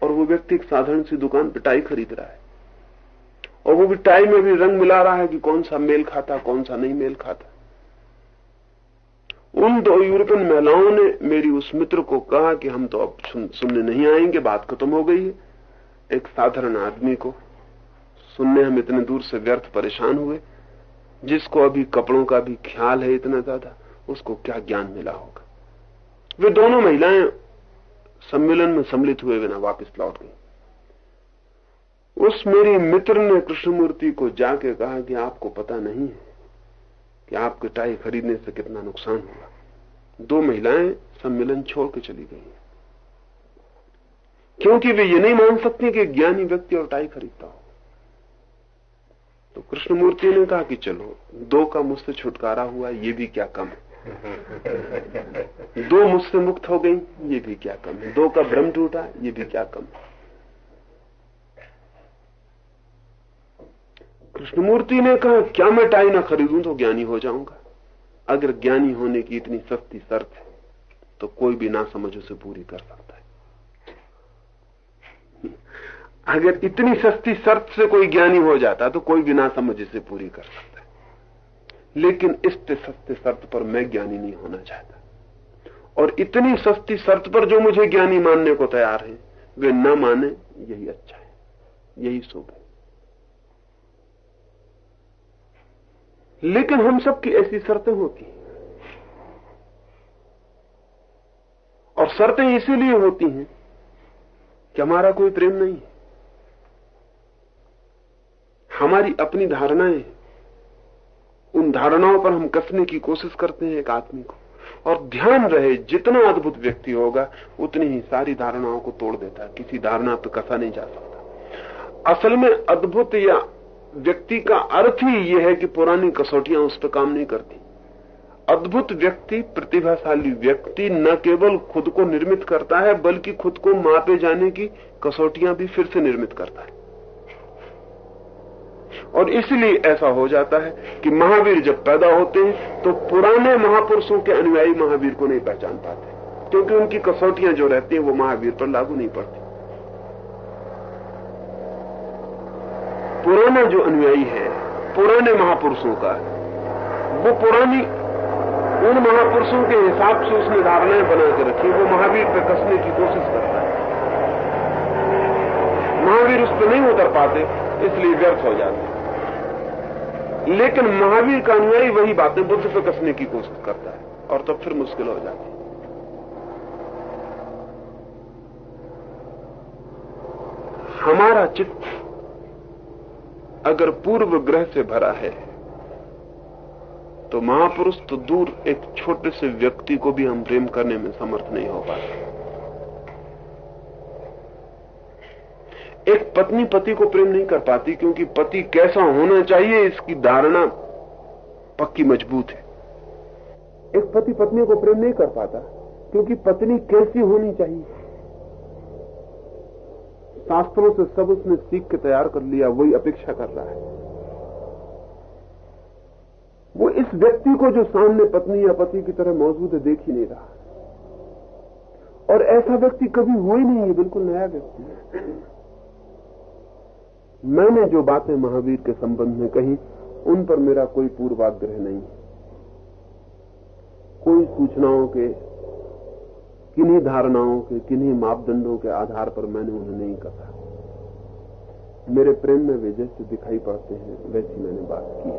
और वो व्यक्ति एक साधारण सी दुकान पर टाई खरीद रहा है। और वो भी टाई में भी रंग मिला रहा है कि कौन सा मेल खाता कौन सा नहीं मेल खाता। उन दो यूरोपियन महिलाओं ने मेरी उस मित्र को कहा कि हम तो अब सुन, सुनने नहीं आएँगे बात खत्म हो गई है। एक साधारण आदमी को सुनने हम इतने दूर से व्यर्थ परेशान हुए जिसको अभी कपड़ों का भी ख्याल है इतना ज़्यादा उसको क्या ज्ञान मिला होगा? वे दोनों महिलाएँ सम्मेलन में सम्मिलित हुए बिना वापस लौट गई। उस मेरी मित्र ने कृष्णमूर्ति को जाके कहा कि आपको पता नहीं है कि आपके टाई खरीदने से कितना नुकसान हुआ। दो महिलाएँ सम्मेलन छोड़ के चली गई। क्योंकि वे ये नहीं मान सकती कि ज्ञानी व्यक्ति और टाई खरीदता हो। तो कृष्णमूर्ति ने कहा कि चलो, दो का मुझसे छुटकारा हुआ, ये भी क्या कम है? दो मुझसे मुक्त हो गई, ये भी क्या कम है? दो का भ्रम टूटा, ये भी क्या कम है? कृष्णमूर्ति ने कहा, क्या मैं टाई ना खरीदूं तो ज्ञानी हो जाऊँगा? अगर ज्ञानी होने की इतनी सस्ती शर्त है तो कोई भी ना समझ उसे पूरी कर सकता है। अगर इतनी सस्ती शर्त से कोई ज्ञानी हो जाता तो कोई भी ना समझ इसे पूरी कर सकता लेकिन इस सस्ते शर्त पर मैं ज्ञानी नहीं होना चाहता। और इतनी सस्ती शर्त पर जो मुझे ज्ञानी मानने को तैयार है, वे न माने, यही अच्छा है। यही शुभ है। लेकिन हम सबकी ऐसी शर्तें होती हैं। और शर्तें इसीलिए होती हैं कि हमारा कोई प्रेम नहीं है। हमारी अपनी धारणाएँ उन धारणाओं पर हम कसने की कोशिश करते हैं एक आदमी को। और ध्यान रहे, जितना अद्भुत व्यक्ति होगा, उतनी ही सारी धारणाओं को तोड़ देता है। किसी धारणा पर कसा नहीं जा सकता। असल में अद्भुत या व्यक्ति का अर्थ ही यह है कि पुरानी कसौटियाँ उस पर काम नहीं करती। अद्भुत व्यक्ति, प्रतिभाशाली व्यक्ति न केवल खुद को निर्मित करता है, बल्कि खुद को मापे जाने की कसौटियाँ भी फिर से निर्मित करता है। और इसलिए ऐसा हो जाता है कि महावीर जब पैदा होते हैं तो पुराने महापुरुषों के अनुयायी महावीर को नहीं पहचान पाते। क्योंकि उनकी कसौटियाँ जो रहती हैं, वो महावीर पर लागू नहीं पड़ती। पुराना जो अनुयायी है, पुराने महापुरुषों का, वो पुरानी उन महापुरुषों के हिसाब से उसने धारणाएँ बना के रखी, वो महावीर पर कसने की कोशिश करता है। महावीर उस पर नहीं उतर पाते, इसलिए व्यर्थ हो जाते। लेकिन महावीर का अनुयायी वही बातें बुद्ध पे कसने की कोशिश करता है, और तब फिर मुश्किल हो जाती है। हमारा चित्त अगर पूर्व ग्रह से भरा है तो महापुरुष तो दूर एक छोटे से व्यक्ति को भी हम प्रेम करने में समर्थ नहीं हो पाते। एक पत्नी पति को प्रेम नहीं कर पाती क्योंकि पति कैसा होना चाहिए, इसकी धारणा पक्की मज़बूत है। एक पति पत्नी को प्रेम नहीं कर पाता क्योंकि पत्नी कैसी होनी चाहिए। शास्त्रों से सब उसने सीख के तैयार कर लिया, वही अपेक्षा कर रहा है। वो इस व्यक्ति को जो सामने पत्नी या पति की तरह मौजूद है, देख ही नहीं रहा। और ऐसा व्यक्ति कभी हुआ ही नहीं है बिल्कुल नया व्यक्ति है। मैंने जो बातें महावीर के संबंध में कही, उन पर मेरा कोई पूर्वाग्रह नहीं। कोई सूचनाओं के, किन्हीं धारणाओं के, किन्हीं मापदंडों के आधार पर मैंने उन्हें नहीं कहा। मेरे प्रेम में वे जैसे दिखाई पड़ते हैं, वैसी मैंने बात की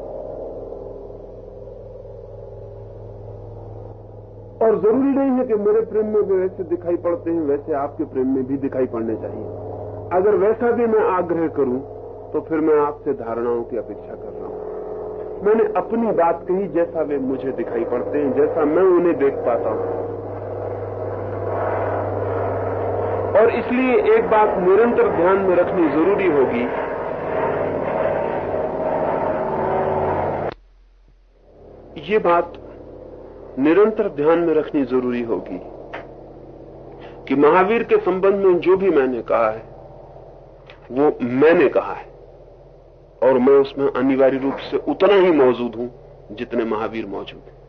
और ज़रूरी नहीं है कि मेरे प्रेम में वे वैसे दिखाई पड़ते हैं, वैसे आपके प्रेम में भी दिखाई पड़ने चाहिए। अगर वैसा भी मैं आग्रह करूँ तो फिर मैं आपसे धारणाओं की अपेक्षा कर रहा हूँ। मैंने अपनी बात कही जैसा वे मुझे दिखाई पड़ते हैं, जैसा मैं उन्हें देख पाता हूँ। और इसलिए एक बात निरंतर ध्यान में रखनी ज़रूरी होगी। ये बात निरंतर ध्यान में रखनी ज़रूरी होगी कि महावीर के संबंध में जो भी मैंने कहा है वो मैंने कहा है। और मैं उसमें अनिवार्य रूप से उतना ही मौजूद हूँ जितने महावीर मौजूद हैं।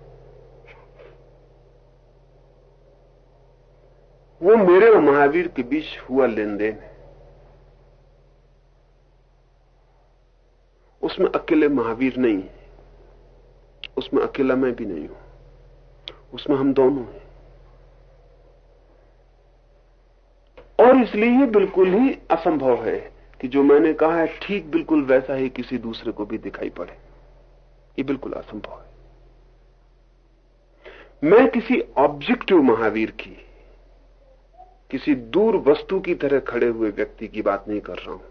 वो मेरे और महावीर के बीच हुआ लेन देन है। उसमें अकेले महावीर नहीं है। उसमें अकेला मैं भी नहीं हूँ। उसमें हम दोनों हैं। और इसलिए ये बिल्कुल ही असंभव है। कि जो मैंने कहा है, ठीक बिल्कुल वैसा ही किसी दूसरे को भी दिखाई पड़े। ये बिल्कुल असंभव है। मैं किसी ऑब्जेक्टिव महावीर की, किसी दूर वस्तु की तरह खड़े हुए व्यक्ति की बात नहीं कर रहा हूँ।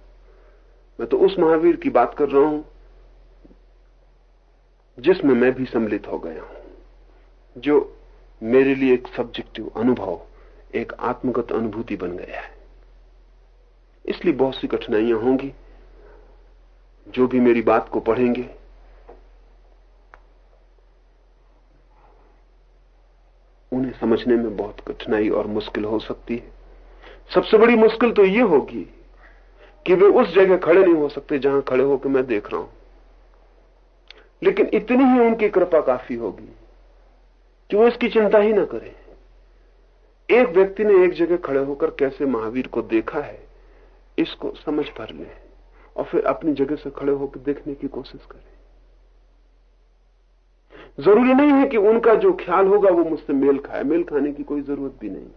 मैं तो उस महावीर की बात कर रहा हूँ, जिसमें मैं भी सम्मिलित हो गया हूँ, जो मेरे लिए एक सब्जेक्टिव अनुभव, एक आत्मगत अनुभूति बन गया है। इसलिए बहुत सी कठिनाइयाँ होंगी। जो भी मेरी बात को पढ़ेंगे। उन्हें समझने में बहुत कठिनाई और मुश्किल हो सकती है। सबसे बड़ी मुश्किल तो ये होगी कि वे उस जगह खड़े नहीं हो सकते जहाँ खड़े होकर मैं देख रहा हूँ। लेकिन इतनी ही उनकी कृपा काफ़ी होगी कि वो इसकी चिंता ही ना करें। एक व्यक्ति ने एक जगह खड़े होकर कैसे महावीर को देखा है? इसको समझ भर ले और फिर अपनी जगह से खड़े होकर देखने की कोशिश करें। ज़रूरी नहीं है कि उनका जो ख्याल होगा वो मुझसे मेल खाए। मेल खाने की कोई ज़रूरत भी नहीं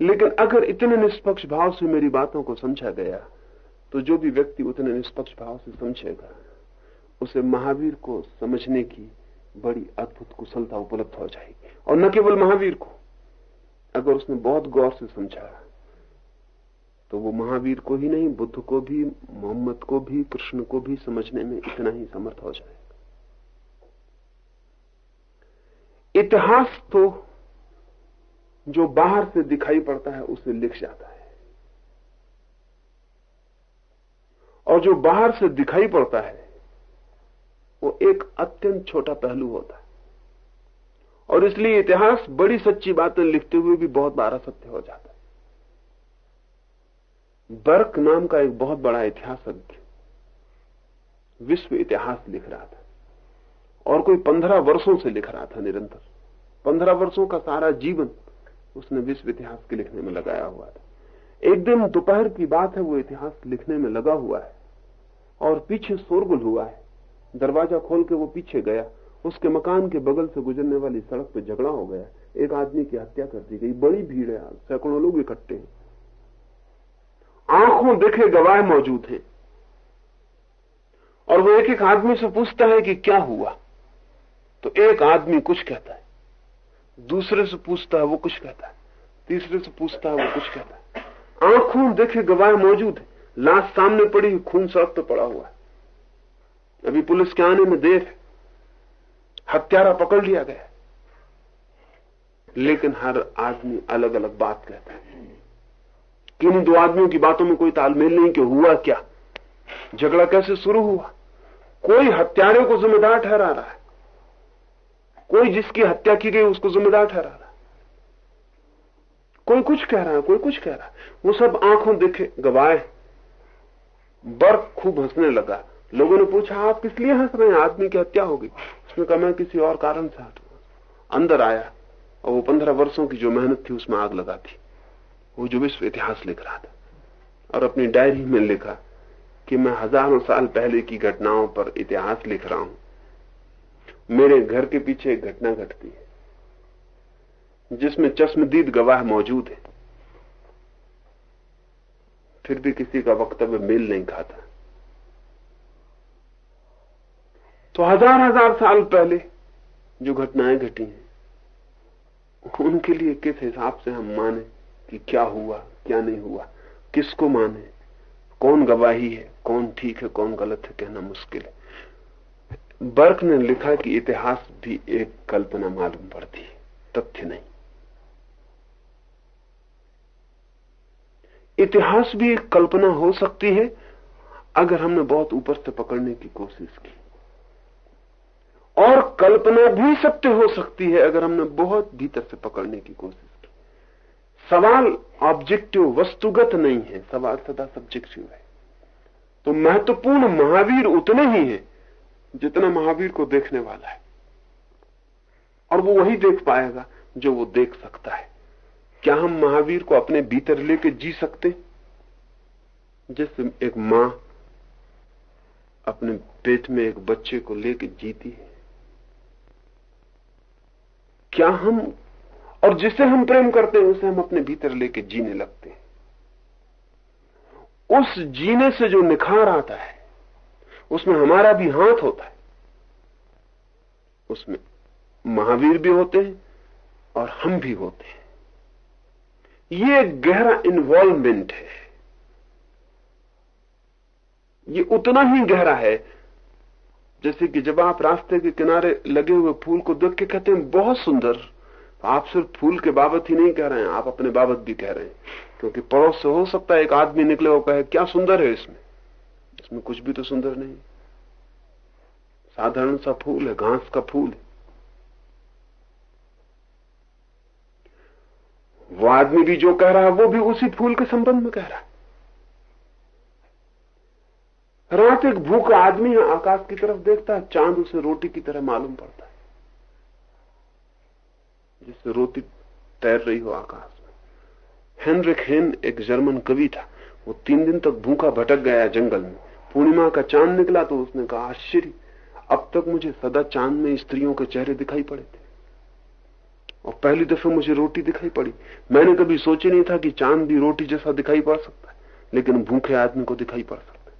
लेकिन अगर इतने निष्पक्ष भाव से मेरी बातों को समझा गया तो जो भी व्यक्ति उतने निष्पक्ष भाव से समझेगा, उसे महावीर को समझने की बड़ी अद्भुत कुशलता उपलब्ध हो जाएगी। और न केवल महावीर को, अगर उसने बहुत गौर से समझा तो वो महावीर को ही नहीं, बुद्ध को भी, मोहम्मद को भी, कृष्ण को भी समझने में इतना ही समर्थ हो जाएगा। इतिहास तो जो बाहर से दिखाई पड़ता है, उसे लिख जाता है। और जो बाहर से दिखाई पड़ता है, वो एक अत्यंत छोटा पहलू होता है। और इसलिए इतिहास बड़ी सच्ची बातें लिखते हुए भी बहुत बार सत्य हो जाता है। बर्क नाम का एक बहुत बड़ा इतिहासज्ञ विश्व इतिहास लिख रहा था। और कोई पंद्रह वर्षों से लिख रहा था निरंतर। पंद्रह वर्षों का सारा जीवन उसने विश्व इतिहास के लिखने में लगाया हुआ था। एक दिन दोपहर की बात है, वो इतिहास लिखने में लगा हुआ है और पीछे शोरगुल हुआ है। दरवाज़ा खोल के वो पीछे गया। उसके मकान के बगल से गुजरने वाली सड़क पर झगड़ा हो गया। एक आदमी की हत्या कर दी गई। बड़ी भीड़ है सैकड़ों लोग इकट्ठे हैं। आँखों देखे गवाह मौजूद हैं। और वो एक एक आदमी से पूछता है कि क्या हुआ? तो एक आदमी कुछ कहता है। दूसरे से पूछता है, वो कुछ कहता है। तीसरे से पूछता है, वो कुछ कहता है। आँखों देखे गवाह मौजूद है। लाश सामने पड़ी, खून सड़क पे पड़ा हुआ है। अभी पुलिस के आने में देर है। हत्यारा पकड़ लिया गया लेकिन हर आदमी अलग अलग बात कहता है। किन दो आदमियों की बातों में कोई तालमेल नहीं कि हुआ क्या? झगड़ा कैसे शुरू हुआ? कोई हत्यारे को जिम्मेदार ठहरा रहा है? कोई जिसकी हत्या की गई उसको जिम्मेदार ठहरा रहा है? कोई कुछ कह रहा है, कोई कुछ कह रहा है। वो सब आँखों देखे, गवाए। बर्फ़ खूब हंसने लगा। लोगों ने पूछा, आप किस लिए हंस रहे हैं? आदमी की हत्या होगी उसने कहा, मैं किसी और कारण से हट अंदर आया और वो पंद्रह वर्षों की जो मेहनत थी उसमें आग लगा थी वो जो विश्व इतिहास लिख रहा था और अपनी डायरी में लिखा कि मैं हज़ारों साल पहले की घटनाओं पर इतिहास लिख रहा हूँ। मेरे घर के पीछे एक घटना घटती है, जिसमें चश्मदीद गवाह मौजूद है। फिर भी किसी का वक्तव्य मेल नहीं खाता तो हज़ार हज़ार साल पहले जो घटनाएँ घटी हैं, उनके लिए किस हिसाब से हम माने? कि क्या हुआ, क्या नहीं हुआ, किसको माने, कौन गवाही है, कौन ठीक है, कौन गलत है, कहना मुश्किल है। बर्क ने लिखा कि इतिहास भी एक कल्पना मालूम पड़ती है, तथ्य नहीं। इतिहास भी एक कल्पना हो सकती है, अगर हमने बहुत ऊपर से पकड़ने की कोशिश की। और कल्पना भी सत्य हो सकती है, अगर हमने बहुत भीतर से पकड़ने की कोशिश सवाल ऑब्जेक्टिव वस्तुगत नहीं है, सवाल सदा सब्जेक्टिव है। तो महत्वपूर्ण महावीर उतने ही है, जितना महावीर को देखने वाला है। और वो वही देख पाएगा जो वो देख सकता है। क्या हम महावीर को अपने भीतर लेके जी सकते? जैसे एक माँ अपने पेट में एक बच्चे को लेके जीती है। क्या हम और जिसे हम प्रेम करते हैं, उसे हम अपने भीतर लेके जीने लगते हैं। उस जीने से जो निखार आता है, उसमें हमारा भी हाथ होता है। उसमें महावीर भी होते हैं और हम भी होते हैं। ये गहरा इन्वॉल्वमेंट है। ये उतना ही गहरा है, जैसे कि जब आप रास्ते के किनारे लगे हुए फूल को देख के कहते हैं, बहुत सुंदर। आप सिर्फ़ फूल के बाबत ही नहीं कह रहे हैं, आप अपने बाबत भी कह रहे हैं। क्योंकि पड़ोस से हो सकता है एक आदमी निकले और कहे, क्या सुंदर है इसमें? इसमें कुछ भी तो सुंदर नहीं। साधारण सा फूल है, घास का फूल है। वो आदमी भी जो कह रहा है, वो भी उसी फूल के संबंध में कह रहा है। रात एक भूखा आदमी आकाश की तरफ़ देखता है, चाँद उसे रोटी की तरह मालूम पड़ता है। जिससे रोटी तैर रही हो आकाश में। हेनरिक हेन एक जर्मन कवि था। वो तीन दिन तक भूखा भटक गया जंगल में। पूर्णिमा का चाँद निकला तो उसने कहा, आश्चर्य, अब तक मुझे सदा चाँद में स्त्रियों के चेहरे दिखाई पड़े थे। और पहली दफे मुझे रोटी दिखाई पड़ी। मैंने कभी सोचे नहीं था कि चाँद भी रोटी जैसा दिखाई पड़ सकता है, लेकिन भूखे आदमी को दिखाई पड़ सकता है।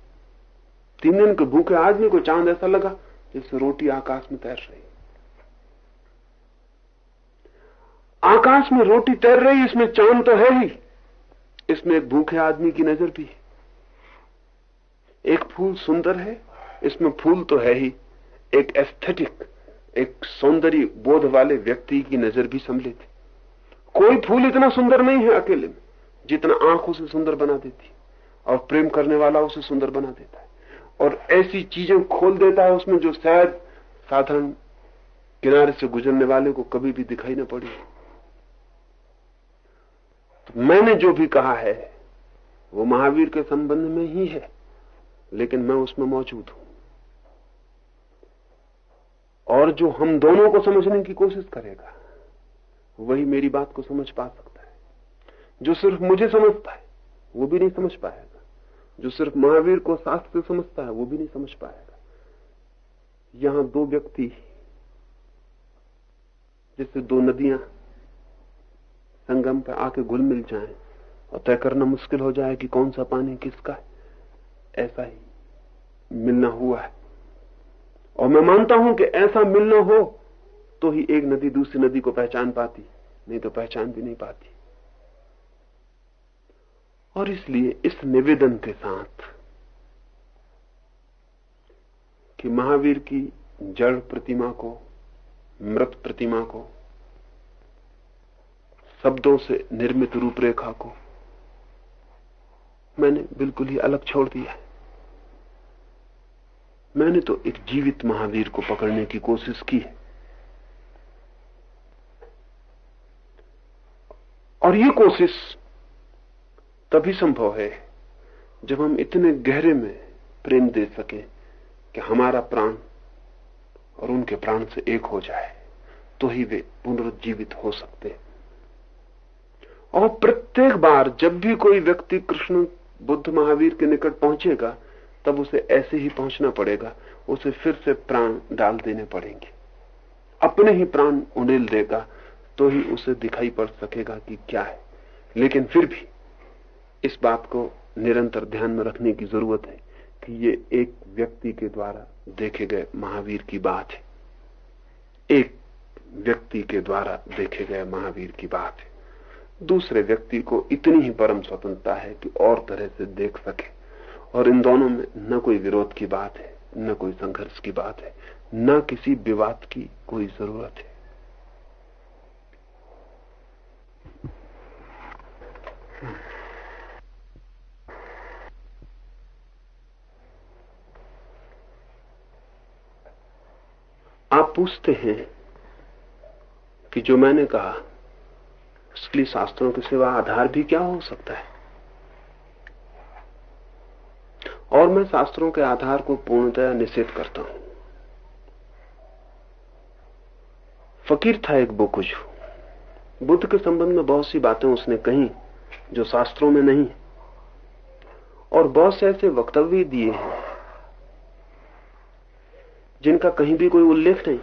तीन दिन के भूखे आदमी को चाँद ऐसा लगा जैसे रोटी आकाश में तैर रही आकाश में रोटी तैर रही, इसमें चाँद तो है ही। इसमें एक भूखे आदमी की नज़र भी है। एक फूल सुंदर है, इसमें फूल तो है ही। एक एस्थेटिक एक सौंदर्य बोध वाले व्यक्ति की नज़र भी सम्मिलित है कोई फूल इतना सुंदर नहीं है अकेले में, जितना आँख उसे सुंदर बना देती और प्रेम करने वाला उसे सुंदर बना देता है। और ऐसी चीज़ें खोल देता है उसमें जो शायद साधारण किनारे से गुजरने वाले को कभी भी दिखाई न पड़ी। मैंने जो भी कहा है, वो महावीर के संबंध में ही है, लेकिन मैं उसमें मौजूद हूँ। और जो हम दोनों को समझने की कोशिश करेगा, वही मेरी बात को समझ पा सकता है। जो सिर्फ़ मुझे समझता है, वो भी नहीं समझ पाएगा। जो सिर्फ़ महावीर को शास्त्र से समझता है, वो भी नहीं समझ पाएगा। यहाँ दो व्यक्ति जैसे दो नदियाँ संगम पर आके घुल मिल जाए और तय करना मुश्किल हो जाए कि कौन सा पानी किसका है। ऐसा ही मिलना हुआ है। और मैं मानता हूँ कि ऐसा मिलना हो तो ही एक नदी दूसरी नदी को पहचान पाती, नहीं तो पहचान भी नहीं पाती। और इसलिए इस निवेदन के साथ कि महावीर की जड़ प्रतिमा को, मृत प्रतिमा को शब्दों से निर्मित रूपरेखा को मैंने बिल्कुल ही अलग छोड़ दिया है। मैंने तो एक जीवित महावीर को पकड़ने की कोशिश की है। और ये कोशिश तभी संभव है जब हम इतने गहरे में प्रेम दे सके कि हमारा प्राण और उनके प्राण से एक हो जाए तो ही वे पुनरुज्जीवित हो सकते हैं। और प्रत्येक बार जब भी कोई व्यक्ति कृष्ण बुद्ध महावीर के निकट पहुंचेगा, तब उसे ऐसे ही पहुँचना पड़ेगा, उसे फिर से प्राण डाल देने पड़ेंगे। अपने ही प्राण उड़ेल देगा तो ही उसे दिखाई पड़ सकेगा कि क्या है। लेकिन फिर भी इस बात को निरंतर ध्यान में रखने की ज़रूरत है कि ये एक व्यक्ति के द्वारा देखे गए महावीर की बात है। एक व्यक्ति के द्वारा देखे गए महावीर की बात है। दूसरे व्यक्ति को इतनी ही परम स्वतंत्रता है कि और तरह से देख सके। और इन दोनों में न कोई विरोध की बात है, न कोई संघर्ष की बात है, न किसी विवाद की कोई ज़रूरत है। आप पूछते हैं कि जो मैंने कहा उसके लिए शास्त्रों के सिवा आधार भी क्या हो सकता है? और मैं शास्त्रों के आधार को पूर्णतया निषेध करता हूँ। फकीर था एक बोकुजू बुद्ध के संबंध में बहुत सी बातें उसने कही जो शास्त्रों में नहीं और बहुत से ऐसे वक्तव्य दिए हैं, जिनका कहीं भी कोई उल्लेख नहीं।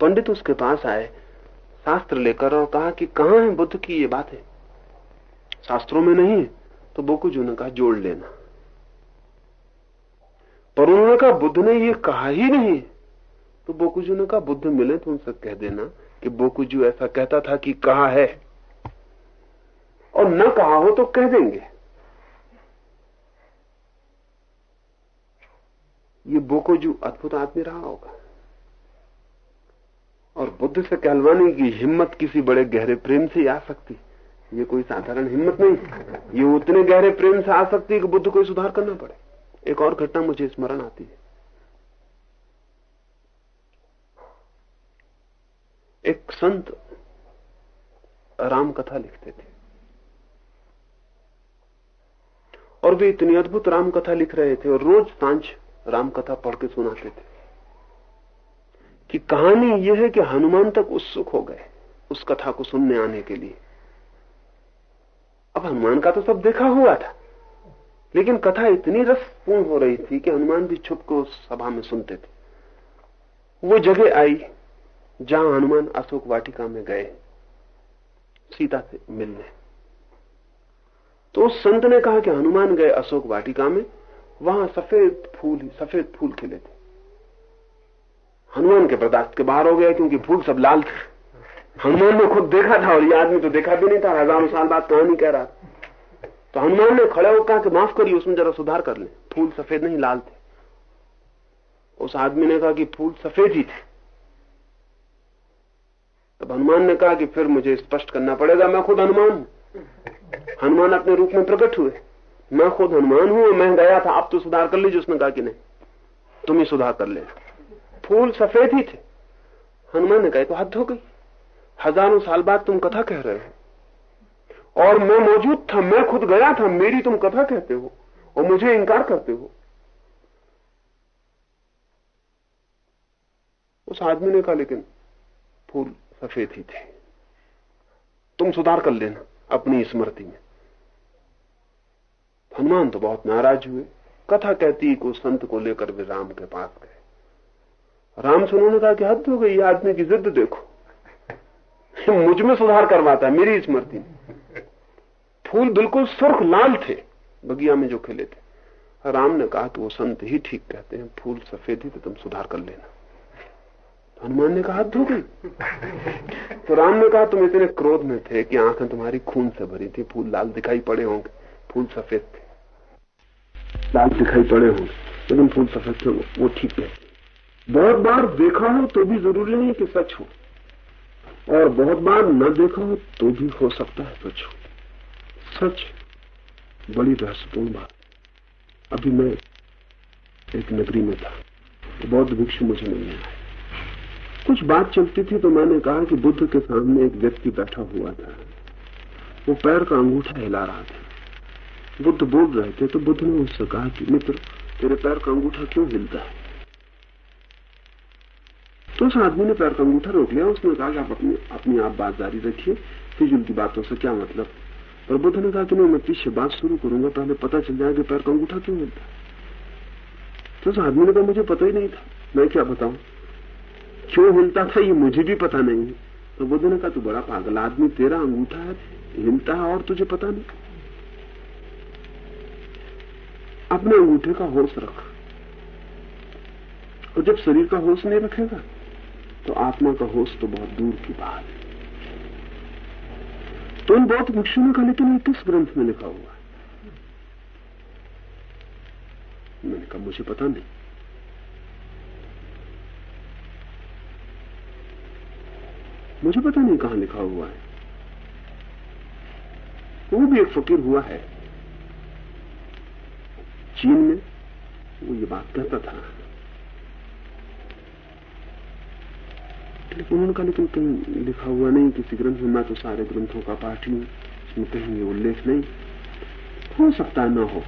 पंडित उसके पास आए शास्त्र लेकर और कहा कि कहाँ है बुद्ध की ये बातें शास्त्रों में नहीं है तो बोकुजू ने कहा, जोड़ लेना। पर उन्होंने कहा, बुद्ध ने ये कहा ही नहीं। तो बोकुजू ने कहा, बुद्ध मिले तो उनसे कह देना कि बोकुजू ऐसा कहता था कि कहा है। और न कहा हो तो कह देंगे। ये बोकोजू अद्भुत आदमी रहा होगा। और बुद्ध से कहलवाने की हिम्मत किसी बड़े गहरे प्रेम से आ सकती। ये कोई साधारण हिम्मत नहीं ये उतने गहरे प्रेम से आ सकती है कि बुद्ध को सुधार करना पड़े। एक और घटना मुझे स्मरण आती है। एक संत राम कथा लिखते थे। और वे इतनी अद्भुत राम कथा लिख रहे थे और रोज साँझ राम कथा पढ़ के सुनाते थे। कि कहानी यह है कि हनुमान तक उत्सुक हो गए, उस कथा को सुनने आने के लिए। अब हनुमान का तो सब देखा हुआ था, लेकिन कथा इतनी रसपूर्ण हो रही थी कि हनुमान भी छुप को उस सभा में सुनते थे। वो जगह आई जहाँ हनुमान अशोक वाटिका में गए, सीता से मिलने। तो उस संत ने कहा कि हनुमान गए अशोक वाटिका में, वहाँ सफ़ेद फूल सफ़ेद फूल खिले थे। हनुमान के बर्दाश्त के बाहर हो गया क्योंकि फूल सब लाल थे। हनुमान ने खुद देखा था और ये आदमी तो देखा भी नहीं था, हज़ारों साल बाद कहानी कह रहा तो हनुमान ने खड़े होकर कहा कि माफ़ करिए, उसमें जरा सुधार कर ले। फूल सफ़ेद नहीं, लाल थे। उस आदमी ने कहा कि फूल सफ़ेद ही थे। तब हनुमान ने कहा कि फिर मुझे स्पष्ट करना पड़ेगा, मैं खुद हनुमान हनुमान अपने रूप में प्रकट हुए। मैं खुद हनुमान हूँ मैं गया था, आप तो सुधार कर लीजिए, उसने कहा कि नहीं, तुम ही सुधार कर ले फूल सफ़ेद ही थे। हनुमान ने कहा तो हद हो गई। हज़ारों साल बाद तुम कथा कह रहे हो। और मैं मौजूद था, मैं खुद गया था, मेरी तुम कथा कहते हो और मुझे इंकार करते हो। उस आदमी ने कहा, लेकिन फूल सफ़ेद ही थे। तुम सुधार कर लेना अपनी स्मृति में। हनुमान तो बहुत नाराज़ हुए। कथा कहती को संत को लेकर वे राम के पास गए। राम से उन्होंने कहा कि हद हो गई आदमी की जिद देखो। मुझमें सुधार करवाता है, मेरी स्मृति में फूल बिल्कुल सुर्ख लाल थे, बगिया में जो खिले थे। राम ने कहा कि वो संत ही ठीक कहते हैं, फूल सफ़ेद ही तो तुम सुधार कर लेना। हनुमान ने कहा धो गई। तो राम ने कहा, तुम इतने क्रोध में थे कि आँखें तुम्हारी खून से भरी थी, फूल लाल दिखाई पड़े होंगे, फूल सफ़ेद थे। लाल दिखाई पड़े होंगे, लेकिन फूल सफ़ेद थे, वो ठीक है। बहुत बार देखा हो तो भी ज़रूरी नहीं कि सच हो। और बहुत बार न देखा हो तो भी हो सकता है सच हो। सच बड़ी रहस्यपूर्ण बात। अभी मैं एक नगरी में था। बौद्ध भिक्षु मुझे मिलने आए। कुछ बात चलती थी तो मैंने कहा कि बुद्ध के सामने एक व्यक्ति बैठा हुआ था। वो पैर का अंगूठा हिला रहा था। बुद्ध बोल रहे थे तो बुद्ध ने उससे कहा कि, मित्र, तेरे पैर का अंगूठा क्यों हिलता है? तो उस आदमी ने पैर का अंगूठा रोक लिया, उसने कहा कि आप अपनी अपनी आप बात जारी रखिए फिजुल की बातों से क्या मतलब? पर बुद्ध ने कहा कि नहीं, मैं पीछे बात शुरू करूँगा, पहले पता चल जाएगा पैर का अंगूठा क्यों हिलता तो उस आदमी ने कहा, मुझे पता ही नहीं था। मैं क्या बताऊँ? क्यों हिलता था, ये मुझे भी पता नहीं तो बुद्ध ने कहा, तू बड़ा पागल आदमी, तेरा अंगूठा है, हिलता है और तुझे पता नहीं। अपने अंगूठे का होश रख। और जब शरीर का होश नहीं रखेगा तो आत्मा का होश तो बहुत दूर की बात है। तो इन बहुत भिक्षु ने कहा लेकिन ये किस ग्रंथ में लिखा हुआ है? मैंने कहा, मुझे पता नहीं। मुझे पता नहीं कहाँ लिखा हुआ है। वो भी एक फकीर हुआ है। चीन में वो ये बात कहता था। लेकिन उन्होंने कहा, लेकिन कहीं लिखा हुआ नहीं, किसी ग्रंथ में, मैं तो सारे ग्रंथों का पाठी हूँ इसमें कहीं ये उल्लेख नहीं। हो सकता है ना हो,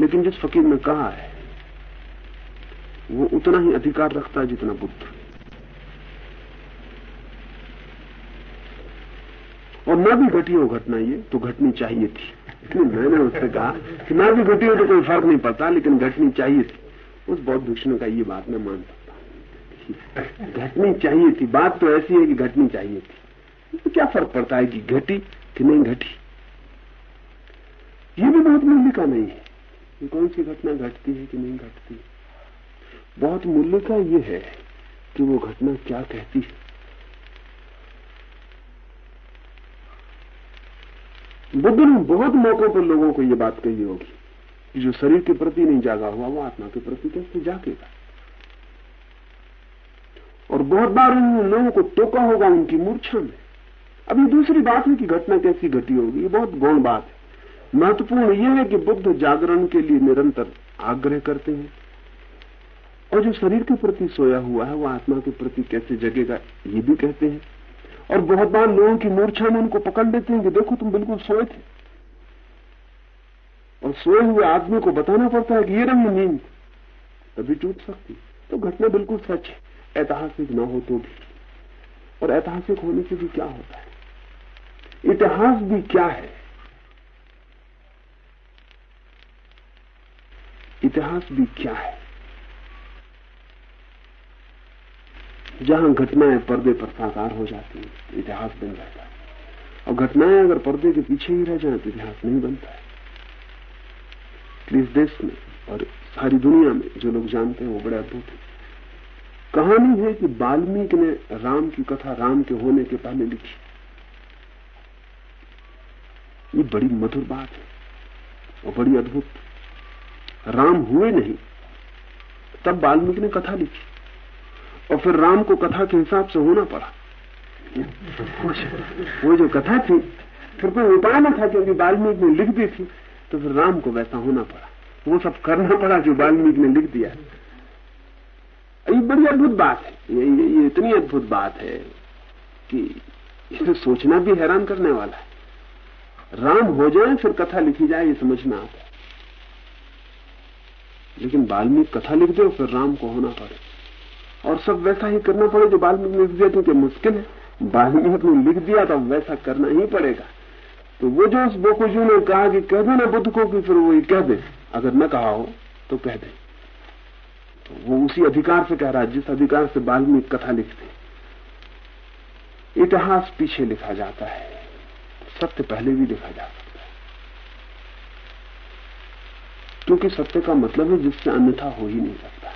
लेकिन जिस फकीर ने कहा है, वो उतना ही अधिकार रखता है जितना बुद्ध। और ना भी घटी हो घटना ये तो घटनी चाहिए थी। मैंने उससे कहा कि ना भी घटी हो तो कोई फ़र्क नहीं पड़ता, लेकिन घटनी चाहिए थी। उस बौद्ध भिक्षु का ये बात मैं मान सकता घटनी चाहिए थी। बात तो ऐसी है कि घटनी चाहिए थी। तो क्या फ़र्क पड़ता है कि घटी कि नहीं घटी? ये भी बहुत मूल्य का नहीं है कौन सी घटना घटती है कि नहीं घटती बहुत मूल्य का ये है कि वो घटना क्या कहती है। बुद्ध ने बहुत मौकों पर लोगों को ये बात कही होगी कि जो शरीर के प्रति नहीं जागा हुआ, वो आत्मा के प्रति कैसे जागेगा? और बहुत बार उन्होंने लोगों को टोका होगा उनकी मूर्छा में। अब ये दूसरी बात है कि घटना कैसी घटी होगी, ये बहुत गौण बात है। महत्वपूर्ण यह है कि बुद्ध जागरण के लिए निरंतर आग्रह करते हैं। और जो शरीर के प्रति सोया हुआ है वो आत्मा के प्रति कैसे जगेगा, ये भी कहते हैं। और बहुत बार लोगों की मूर्छा में उनको पकड़ लेते हैं कि देखो, तुम बिल्कुल सोए थे। और सोए हुए आदमी को बताना पड़ता है कि ये रंग नींद तभी टूट सकती। तो घटना बिल्कुल सच है। ऐतिहासिक न हो तो भी। और ऐतिहासिक होने से भी क्या होता है? इतिहास भी क्या है? इतिहास भी क्या है? जहाँ घटनाएँ पर्दे पर साकार हो जाती हैं, इतिहास बन जाता है। और घटनाएँ अगर पर्दे के पीछे ही रह जाए तो इतिहास नहीं बनता है। इस देश में और सारी दुनिया में जो लोग जानते हैं, वो बड़े अद्भुत है। कहानी है कि वाल्मीकि ने राम की कथा राम के होने के पहले लिखी। ये बड़ी मधुर बात है और बड़ी अद्भुत। राम हुए नहीं, तब वाल्मीकि ने कथा लिखी और फिर राम को कथा के हिसाब से होना पड़ा। वो जो कथा थी, फिर कोई उपाय न था क्योंकि वाल्मीकि ने लिख दी थी तो फिर राम को वैसा होना पड़ा। वो सब करना पड़ा जो वाल्मीकि ने लिख दिया। ये बड़ी अद्भुत बात है। ये, ये, ये इतनी अद्भुत बात है कि इसे सोचना भी हैरान करने वाला है। राम हो जाए फिर कथा लिखी जाए ये समझना आता है। लेकिन वाल्मीकि कथा लिख दो फिर राम को होना पड़े। और सब वैसा ही करना पड़े जो वाल्मीकि लिख दिया क्योंकि मुश्किल है। वाल्मीकि ने लिख दिया तो वैसा करना ही पड़ेगा। तो वो जो उस बोकुजू ने कहा कि कह दे ना बुद्ध को कि फिर वो कह दे। अगर न कहा हो तो कह दे। तो वो उसी अधिकार से कह रहा है, जिस अधिकार से वाल्मीकि कथा लिखते इतिहास पीछे लिखा जाता है, सत्य पहले भी लिखा जा सकता है। क्योंकि सत्य का मतलब है जिससे अन्यथा हो ही नहीं सकता।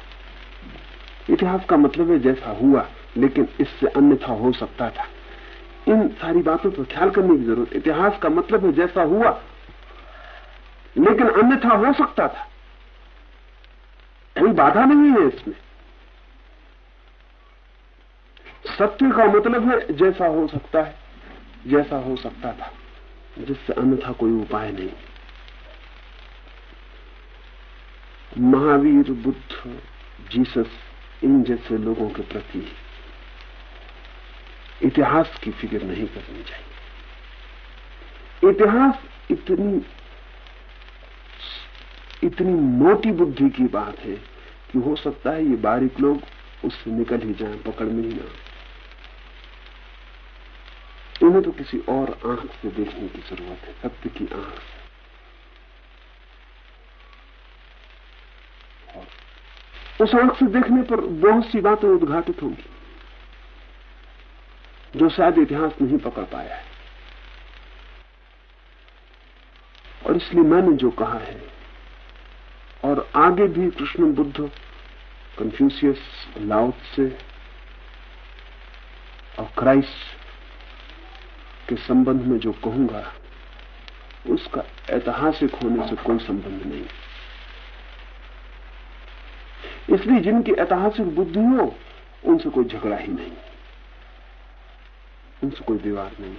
इतिहास का मतलब है जैसा हुआ, लेकिन इससे अन्यथा हो सकता था। इन सारी बातों पर ख्याल करने की ज़रूरत, इतिहास का मतलब है जैसा हुआ, लेकिन अन्यथा हो सकता था। कोई बाधा नहीं है इसमें। सत्य का मतलब है जैसा हो सकता है, जैसा हो सकता था, जिससे अन्यथा कोई उपाय नहीं। महावीर, बुद्ध, जीसस, इन जैसे लोगों के प्रति इतिहास की फ़िक्र नहीं करनी चाहिए। इतिहास इतनी इतनी मोटी बुद्धि की बात है कि हो सकता है ये बारीक लोग उससे निकल ही जाएँ, पकड़ में ही ना इन्हें तो किसी और आँख से देखने की ज़रूरत है, सत्य की आँख से। उस आँख से देखने पर बहुत सी बातें उद्घाटित होंगी, जो शायद इतिहास नहीं पकड़ पाया है। और इसलिए मैंने जो कहा है और आगे भी कृष्ण बुद्ध कंफ्यूशियस लाउत से और क्राइस्ट के संबंध में जो कहूँगा, उसका ऐतिहासिक होने से कोई संबंध नहीं। इसलिए जिनकी ऐतिहासिक बुद्धि हो, उनसे कोई झगड़ा ही नहीं। उनसे कोई विवाद नहीं।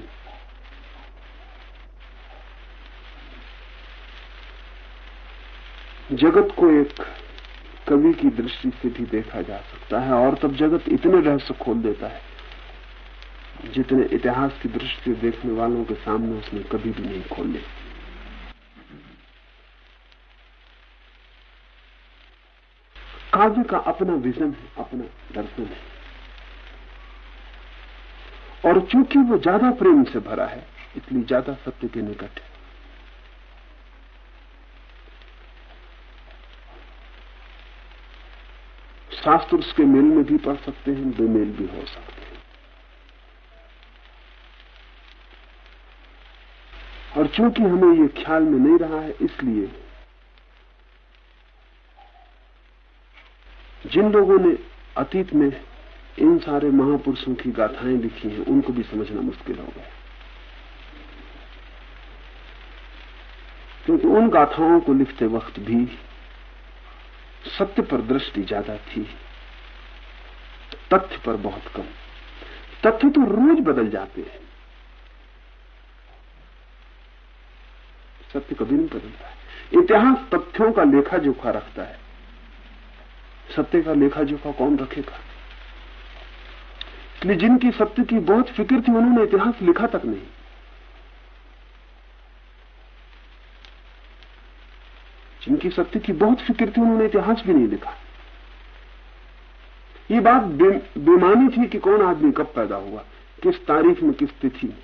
जगत को एक कवि की दृष्टि से भी देखा जा सकता है और तब जगत इतने रहस्य खोल देता है जितने इतिहास की दृष्टि से देखने वालों के सामने उसने कभी भी नहीं खोले काव्य का अपना विजन है, अपना दर्शन है। और चूँकि वो ज़्यादा प्रेम से भरा है, इसलिए ज़्यादा सत्य के निकट है। शास्त्र उसके मेल में भी पढ़ सकते हैं बेमेल भी हो सकते हैं। और चूँकि हमें ये ख्याल में नहीं रहा है, इसलिए जिन लोगों ने अतीत में इन सारे महापुरुषों की गाथाएँ लिखी हैं, उनको भी समझना मुश्किल हो गया। क्योंकि उन गाथाओं को लिखते वक्त भी सत्य पर दृष्टि ज़्यादा थी। तथ्य पर बहुत कम। तथ्य तो रोज बदल जाते हैं। सत्य कभी नहीं बदलता है। इतिहास तथ्यों का लेखा जोखा रखता है। सत्य का लेखा जोखा कौन रखेगा? इसलिए जिनकी सत्य की बहुत फ़िक्र थी, उन्होंने इतिहास लिखा तक नहीं। जिनकी सत्य की बहुत फ़िक्र थी, उन्होंने इतिहास भी नहीं लिखा। ये बात बेमानी थी कि कौन आदमी कब पैदा हुआ, किस तारीख में, किस तिथि में।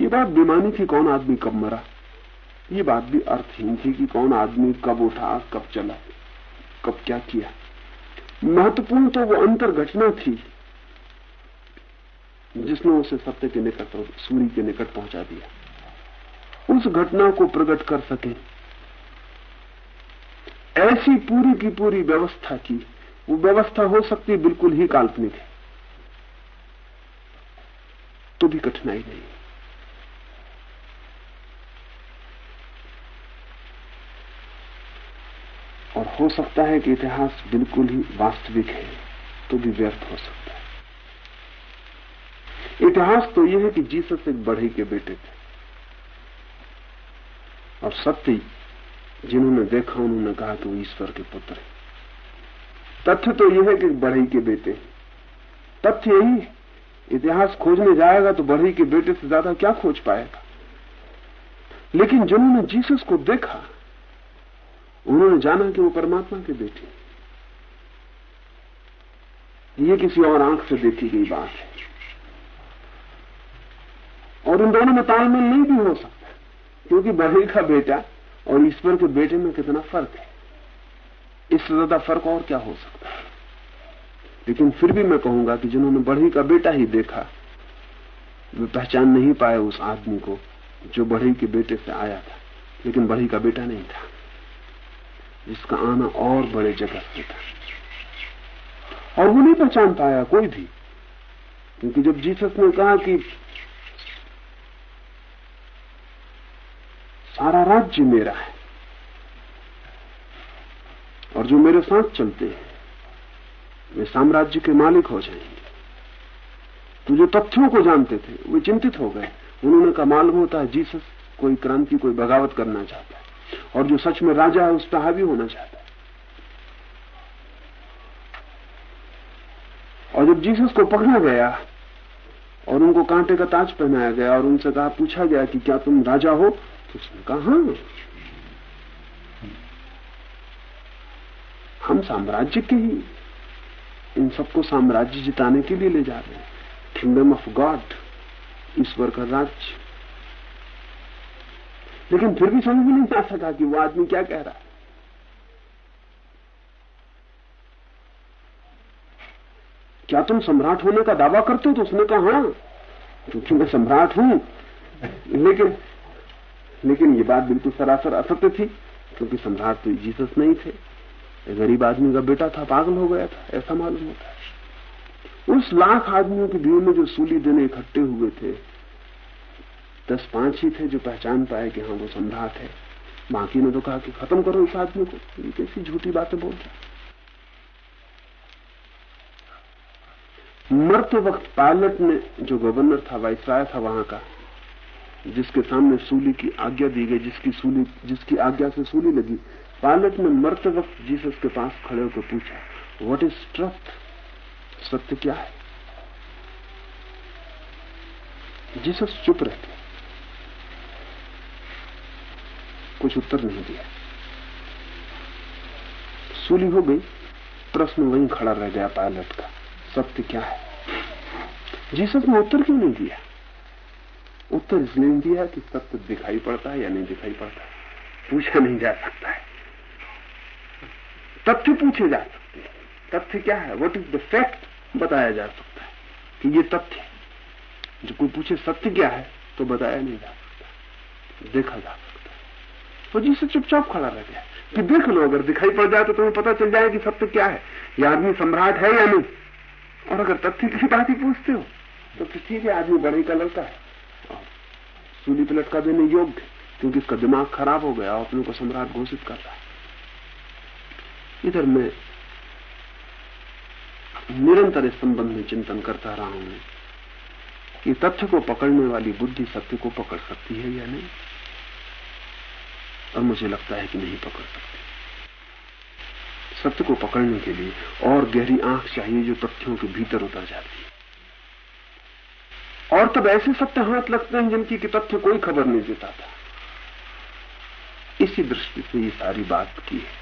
ये बात बेमानी थी कौन आदमी कब मरा। ये बात भी अर्थहीन थी कि कौन आदमी कब उठा, कब चला, कब क्या किया। महत्वपूर्ण तो वो अंतर घटना थी, जिसने उसे सत्य के निकट सूर्य के निकट पहुँचा दिया। उस घटना को प्रकट कर सके। ऐसी पूरी की पूरी व्यवस्था की। वो व्यवस्था हो सकती बिल्कुल ही काल्पनिक है। तो भी कठिनाई नहीं। और हो सकता है कि इतिहास बिल्कुल ही वास्तविक है तो भी व्यर्थ हो सकता है। इतिहास तो यह है कि जीसस एक बढ़ई के बेटे थे। और सत्य जिन्होंने देखा, उन्होंने कहा कि वो ईश्वर के पुत्र है। तथ्य तो यह है कि बढ़ई के बेटे तथ्य यही इतिहास खोजने जाएगा तो बढ़ई के बेटे से ज़्यादा क्या खोज पाएगा? लेकिन जिन्होंने जीसस को देखा, उन्होंने जाना कि वो परमात्मा के बेटे ये किसी और आँख से देखी गई बात है। और इन दोनों में तालमेल नहीं भी हो सकता। क्योंकि बढ़ई का बेटा और ईश्वर के बेटे में कितना फ़र्क है। इससे ज़्यादा फ़र्क और क्या हो सकता है? लेकिन फिर भी मैं कहूँगा कि जिन्होंने बढ़ई का बेटा ही देखा, वे पहचान नहीं पाए उस आदमी को जो बढ़ई के बेटे से आया था। लेकिन बढ़ई का बेटा नहीं था, जिसका आना और बड़े जगह से था। और वो नहीं पहचान पाया कोई भी, क्योंकि जब जीसस ने कहा कि सारा राज्य मेरा है। और जो मेरे साथ चलते हैं, वे साम्राज्य के मालिक हो जाएँगे। तो जो तथ्यों को जानते थे, वे चिंतित हो गए। उन्होंने कहा, मालूम होता है, जीसस कोई क्रांति, कोई बगावत करना चाहता है। और जो सच में राजा है उस पर हावी होना चाहता है। और जब जीसस को पकड़ा गया, और उनको कांटे का ताज पहनाया गया, और उनसे कहा, पूछा गया कि क्या तुम राजा हो? उसने कहा हाँ। हम साम्राज्य के ही इन सबको साम्राज्य जिताने के लिए ले जा रहे हैं। किंगडम ऑफ़ गॉड ईश्वर का राज्य। लेकिन फिर भी समझ में नहीं आ सका कि वो आदमी क्या कह रहा है। क्या तुम सम्राट होने का दावा करते हो? तो उसने कहा हाँ क्योंकि मैं सम्राट हूँ। लेकिन लेकिन ये बात बिल्कुल सरासर असत्य थी, क्योंकि सम्राट तो जीसस नहीं थे। गरीब आदमी का बेटा था, पागल हो गया था, ऐसा मालूम होता है। उस लाख आदमियों की भीड़ में जो सूली देने इकट्ठे हुए थे, दस पाँच ही थे जो पहचान पाए कि हाँ वो सम्राट है। बाकी ने तो कहा कि खत्म करो इस आदमी को। ये कैसी झूठी बातें बोल रहे मरते वक्त पायलट ने जो गवर्नर था, वाइसराय था वहाँ का जिसके सामने सूली की आज्ञा दी गई, जिसकी सूली, जिसकी आज्ञा से सूली लगी। पायलट ने मरते वक्त जीसस के पास खड़े होकर पूछा व्हाट इज़ ट्रस्ट सत्य क्या है? जीसस चुप रहते। कुछ उत्तर नहीं दिया। सूली हो गई। प्रश्न वहीं खड़ा रह गया पायलट का। सत्य क्या है? जीसस ने उत्तर क्यों नहीं दिया? उत्तर इसलिए नहीं दिया कि सत्य दिखाई पड़ता है या नहीं दिखाई पड़ता पूछा नहीं जा सकता है। तथ्य पूछे जा सकते हैं। तथ्य क्या है? व्हाट इज़ द फैक्ट बताया जा सकता है कि ये तथ्य जो कोई पूछे सत्य क्या है तो बताया नहीं जा सकता देखा जा सकता है। तो जिससे चुपचाप खड़ा रह गया। कि देख लो, अगर दिखाई पड़ जाए तो तुम्हें पता चल जाए कि सत्य क्या है। ये आदमी सम्राट है या नहीं? और अगर तथ्य की बात ही पूछते हो तो ठीक है आदमी बड़े का लड़का है। सूली पे लटका देने योग्य, क्योंकि इसका दिमाग खराब हो गया और अपने को सम्राट घोषित कर रहा है। इधर मैं निरंतर इस संबंध में चिंतन करता रहा हूँ कि तथ्य को पकड़ने वाली बुद्धि सत्य को पकड़ सकती है या नहीं, और मुझे लगता है कि नहीं पकड़ सकती। सत्य को पकड़ने के लिए और गहरी आँख चाहिए जो तथ्यों के भीतर उतर जाती है। और तब ऐसे सत्य हाथ लगते हैं जिनकी कि तथ्य कोई खबर नहीं देता था। इसी दृष्टि से ये सारी बात की है।